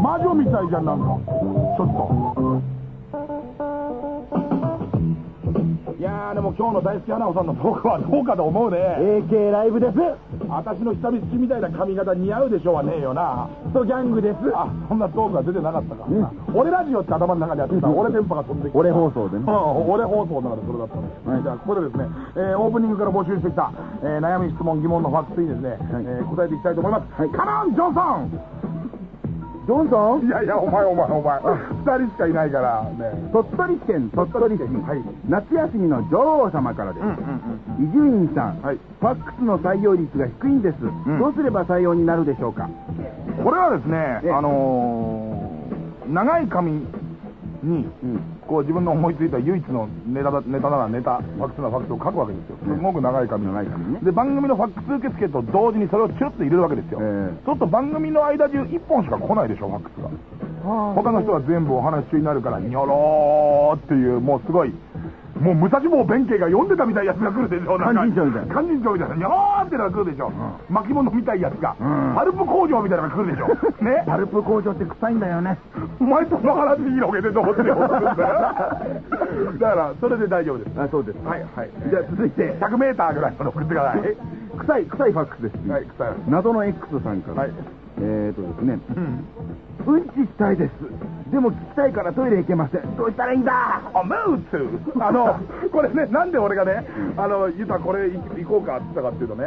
魔女みたいじゃん、なんか。ちょっと。いやー、でも今日の大好き花子さんのトークはどうかと思うね。AK ライブです。私の下道みたいな髪型似合うでしょうはねえよな。とギャングです。あ、そんなトークが出てなかったか。俺ラジオって頭の中にあってさ、[LAUGHS] 俺電波が飛んできて。俺放送でねうん、俺放送の中でそれだったの。はいじゃあ、ここでですね、えーオープニングから募集してきた、えー悩み、質問、疑問のファックスにですね、えー答えていきたいと思います。はいカナン・ジョンソンジョンソン？いやいや、お前お前お前。二人しかいないから、ね。鳥取県鳥取市、はい。夏休みの女王様からです。伊集院さん、はい。ファックスの採用率が低いんです、ん。どうすれば採用になるでしょうか？これはですねええ、あのー長い紙に、うんこう自分の思いついた唯一のネタだネタならネタ、ファックスならファックスを書くわけですよ。すごく長い紙長い紙ねで、番組のファックス受付と同時にそれをチュッと入れるわけですよ。ええそうすると番組の間中1本しか来ないでしょ、ファックスが。他の人は全部お話し中になるから、ニョローっていう、もうすごい、もう武蔵坊弁慶が読んでたみたいなやつが来るでしょ。なんか勧進帳みたいな勧進帳みたいな、ニョローってのが来るでしょ。巻物みたいやつが。うんパルプ工場みたいなのが来るでしょ。[LAUGHS] ね。パルプ工場って臭いんだよねお前との話広げてどうしようとするんだよ。[LAUGHS] だから、それで大丈夫です。あそうですはい、はい。じゃあ続いて100メーターぐらいまで送ってください。臭い臭いファックスです、はい、臭い。謎の X さんから、はいえーとですね。うん。うん。ちしたいですでも聞きたいからトイレ行けません。どうしたらいいん。だあ、ムーツあの、これね、なん。で俺がね、あの、言ったらこれ行こうかって言ったかっていうとね、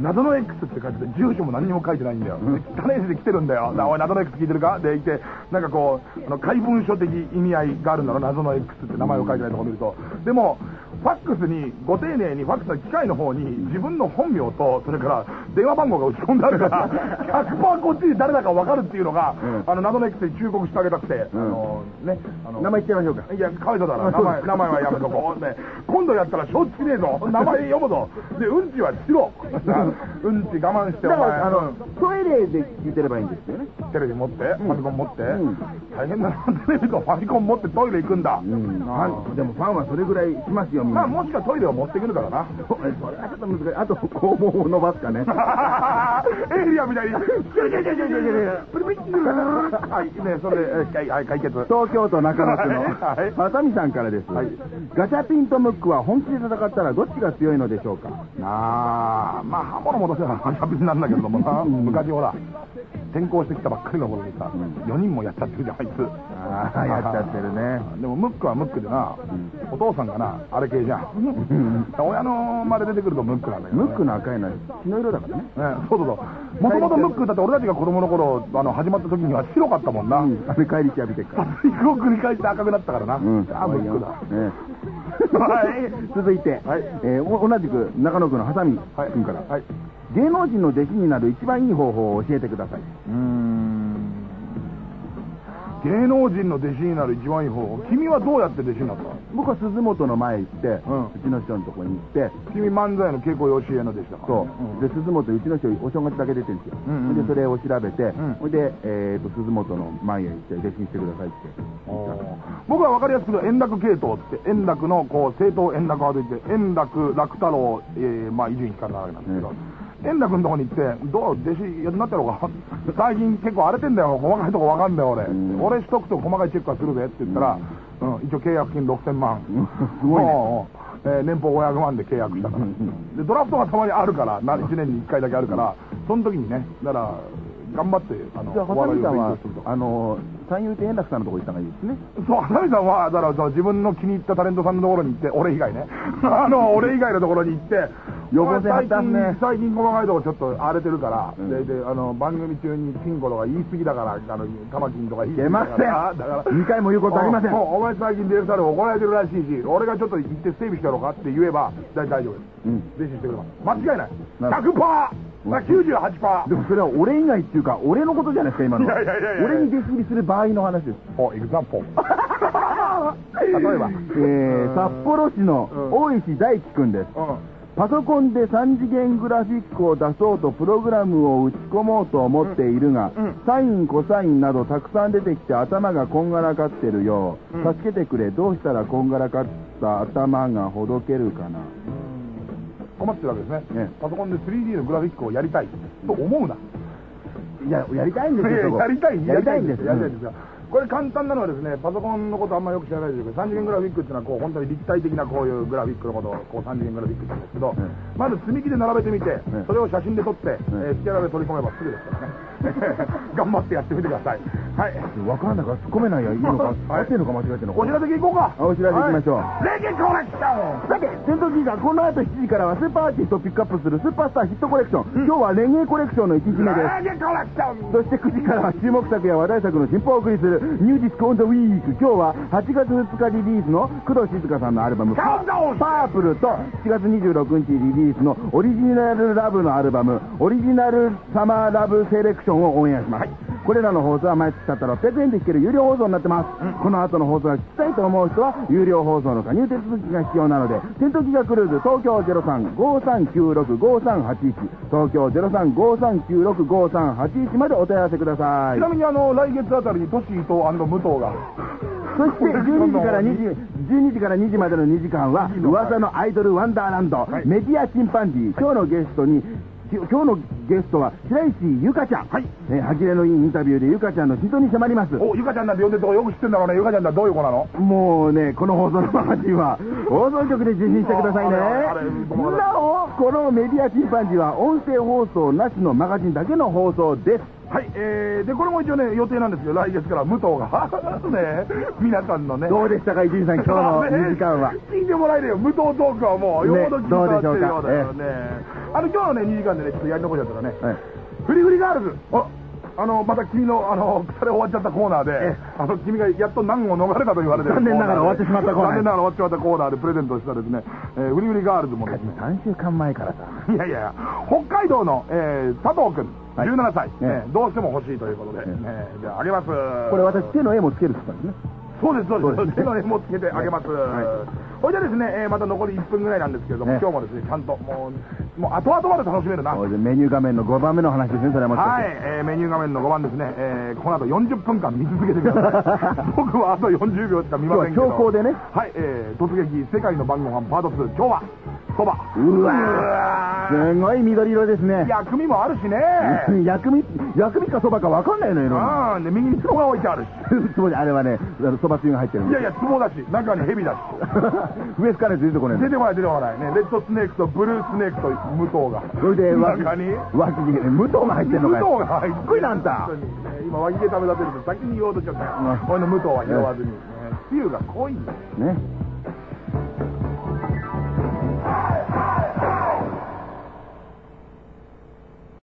謎の X って書いてて、住所も何にも書いてないん。だよ。で汚い字で来てるん。だよ。だおい、謎の X 聞いてるかで、いて、なん。かこう、あの、怪文書的意味合いがあるん。だろう、謎の X って名前を書いてないところ見ると。でも、ファックスに、ご丁寧にファックスの機械の方に、自分の本名と、それから電話番号が打ち込んであるから、[LAUGHS] 100%こっちに誰だか分かるっていうのが、うんあの、謎の X に忠告してあげたくて、うんあの、ね、名前言っちゃいましょうかいや、かわいそうだな。[LAUGHS] 名前、名前はやめとこう。[LAUGHS] ね、今度やったら承知しねえぞ。名前読むぞ。で、うんちはしろ。うんち我慢して、お前。あの、うんトイレで聞いてればいいんですよねテレビ持って、ファミコン持って、うん大変だな。テレビとファミコン持ってトイレ行くんだ。でもファンはそれぐらいしますよ。まあ、もしくはトイレを持ってくるからな。それはちょっと難しい。あと、肛門を伸ばすかね。[LAUGHS] エイリアンみたいに、プリプリキュルはい、ね、それで、えはい、はい、解決。東京都中野区のはい、まさみさんからです。はいガチャピンとムックは本気で戦ったらどっちが強いのでしょうかああ、まあ、刃物戻せばハピなんだけどもな、昔ほら、転校してきたばっかりの頃にさ、4人もやっちゃってるじゃん、あいつ。ああ、やっちゃってるね。でも、ムックはムックでな、お父さんがな、あれ系じゃん。親のまで出てくるとムックなんだけど、ね。ムックの赤いのは血の色だからね。ね、そうそうそう。もともとムックだって俺たちが子供の頃、あの、始まった時には白かったもんな。うん。あれ帰り血浴びてっから。殺戮を繰り返して赤くなったからな。うん。あ、ムックだ。ね [LAUGHS] はい続いて、はいえーお同じく中野区のハサミはい。君から、はい。芸能人の弟子になる一番いい方法を教えてください。うーん。芸能人の弟子になる一番いい方法。君はどうやって弟子になった？の僕は鈴本の前行って、ううんちの人のとこに行って、君漫才の稽古教えの弟子だから。そう、で鈴本うちの人お正月だけ出てるんですよ、でそれを調べて、ん。それで、えー、と鈴本の前へ行って弟子にしてくださいって。僕は分かりやすく円楽系統って円楽のこう正統円楽派といって円楽楽太郎、えー、まあ伊集院光なわけなんですけど、円楽のとこに行ってどう弟子になってるのか。[LAUGHS] 最近結構荒れてんだよ。細かいとこ分かんだよ俺、ん。俺しとくと細かいチェックはするぜって言ったら、うん。一応契約金6000万、う [LAUGHS] んすごいね。えー年俸500万で契約したから、でドラフトがたまにあるからな1年に1回だけあるからその時にねだから頑張ってあのじゃあお笑いを勉強すると。あの三遊亭円楽さんのとこ行った方がいいですねそう、花見さんは、だから自分の気に入ったタレントさんのところに行って、俺以外ね。[LAUGHS] あの、俺以外のところに行って、予防線張ったんね最近、最近細かいとこちょっと荒れてるから、うんで、で、あの、番組中にチンコとか言い過ぎだから、あの、玉金とか言い過出まぎだから。せん [LAUGHS] だから、二回も言うことありませんおお前最近ディレクターで怒られてるらしいし、俺がちょっと行って整備してやろうかって言えば、大大丈夫です。うん弟子してくれます。間違いない。なる 100%! まあ 98%! でもそれは俺以外っていうか俺のことじゃないですか今の。いやいやいやいや。俺に弟子入りする場合の話です。お、エグザンポン。[LAUGHS] 例えば、えー、札幌市の大石大輝くんです。うん。パソコンで3次元グラフィックを出そうとプログラムを打ち込もうと思っているが、うん。うんサイン、コサインなどたくさん出てきて頭がこんがらかってるよ、うん。助けてくれ、どうしたらこんがらかった頭がほどけるかな。困ってるわけですね。ねパソコンで 3D のグラフィックをやりたいと思うな。いや、やりたいんですよ、やりたい、やりたいんですやりたいんですよ。これ簡単なのはですね、パソコンのことあんまよく知らないですけど、3次元グラフィックっていうのはこう本当に立体的なこういうグラフィックのことをこう3次元グラフィックって言うんですけど、うんまず積み木で並べてみて、うんそれを写真で撮って、んえースキャラで取り込めばすぐですからね。[LAUGHS] 頑張ってやってみてください。はい。わかんないから突っ込めないや、いいのか、合ってんのか間違ってんのか。お知らせ行こうか。あお知らせ行きましょうはレゲエコレクションさて、セント・ギガこの後7時からはスーパーアーティストをピックアップするスーパースターヒットコレクション。今日はレゲエコレクションの1日目です。レゲコレクションそして9時からは注目作や話題作の新譜をお送りするニューディスクオンザウィーク。今日は8月2日リリースの工藤静香さんのアルバムパープルと7月26日リリースのオリジナルラブのアルバムオリジナルサマーラブセレクションをオンエアします。これらの放送は毎月たった600円で聞ける有料放送になってます。この後の放送が聞きたいと思う人は有料放送の加入手続きが必要なので、戦闘機がクルーズ東京03-5396-5381東京03-5396-5381までお問い合わせください。ち。なみにあの、来月あたりにトシ伊藤武藤が、そして12時から2時、12時から2時までの2時間は、噂のアイドルワンダーランド、はい。メディアチンパンジー、今日のゲストに、き今日のゲストは白石ゆかちゃん。はいえー歯切れのいいインタビューでゆかちゃんの真相に迫ります。お、ゆかちゃんなんて呼んでるとこよく知ってんだろうね。ゆかちゃんってどういう子なの？もうね、この放送のマガジンは、放送局で受信してくださいね。なお、このメディアチンパンジーは音声放送なしのマガジンだけの放送です。はい、えー、で、これも一応ね、予定なんですけど、来月から武藤が、[LAUGHS] ね、皆さんのね、どうでしたか、伊集院さん、今日の2時間は。聞いてもらえるよ、武藤トークはもう、ねよほど聞いてもらってるようだよどうでね。あの、今日のね、2時間でね、ちょっとやり残しちゃったらね、はいフリフリガールズ、ああの、また君の、あの、腐れ終わっちゃったコーナーでえ、あの、君がやっと難を逃れたと言われてる残念ながら終わってしまったコーナー残念ながら終わってしまったコーナーでプレゼントしたですね、えーフリフリガールズもですね、3週間前からさ。いやいやいや、北海道の、えー佐藤君、はい17歳、えええーどうしても欲しいということで、ええーじゃああげます。これ私手の絵もつけるって言ったんですね。そうです、そうです。手の絵もつけてあげます。はいほいでですね、えーまた残り1分ぐらいなんですけれども、ね今日もですね、ちゃんともう、もう後々まで楽しめるな。メニュー画面の5番目の話ですね、それはもはい、えーメニュー画面の5番ですね、えーこの後40分間見続けてください。[LAUGHS] 僕はあと40秒しか見ませんけど。今日は強行でねはい、えー突撃世界の晩ご飯パート2、今日は、そば。うわーすごい緑色ですね。薬味もあるしね。[LAUGHS] 薬味、薬味かそばかわかんないのよ。うん、で、右に壺が置いてあるし。[LAUGHS] あれはね、そばつゆが入ってるいやいや、壺だし、中に蛇だし。[LAUGHS] 上から出てこない出てこない、出てこない。ね、レッドスネークとブルースネークと武藤が。それで、に脇に、無糖が入ってんのかよ。武藤が入ってすっごいなんだ今、脇毛食べ立てると先に言おうとしちゃったよ。うんこれの武藤は拾わずに。ねつゆが濃いんだよ。ね。Oh!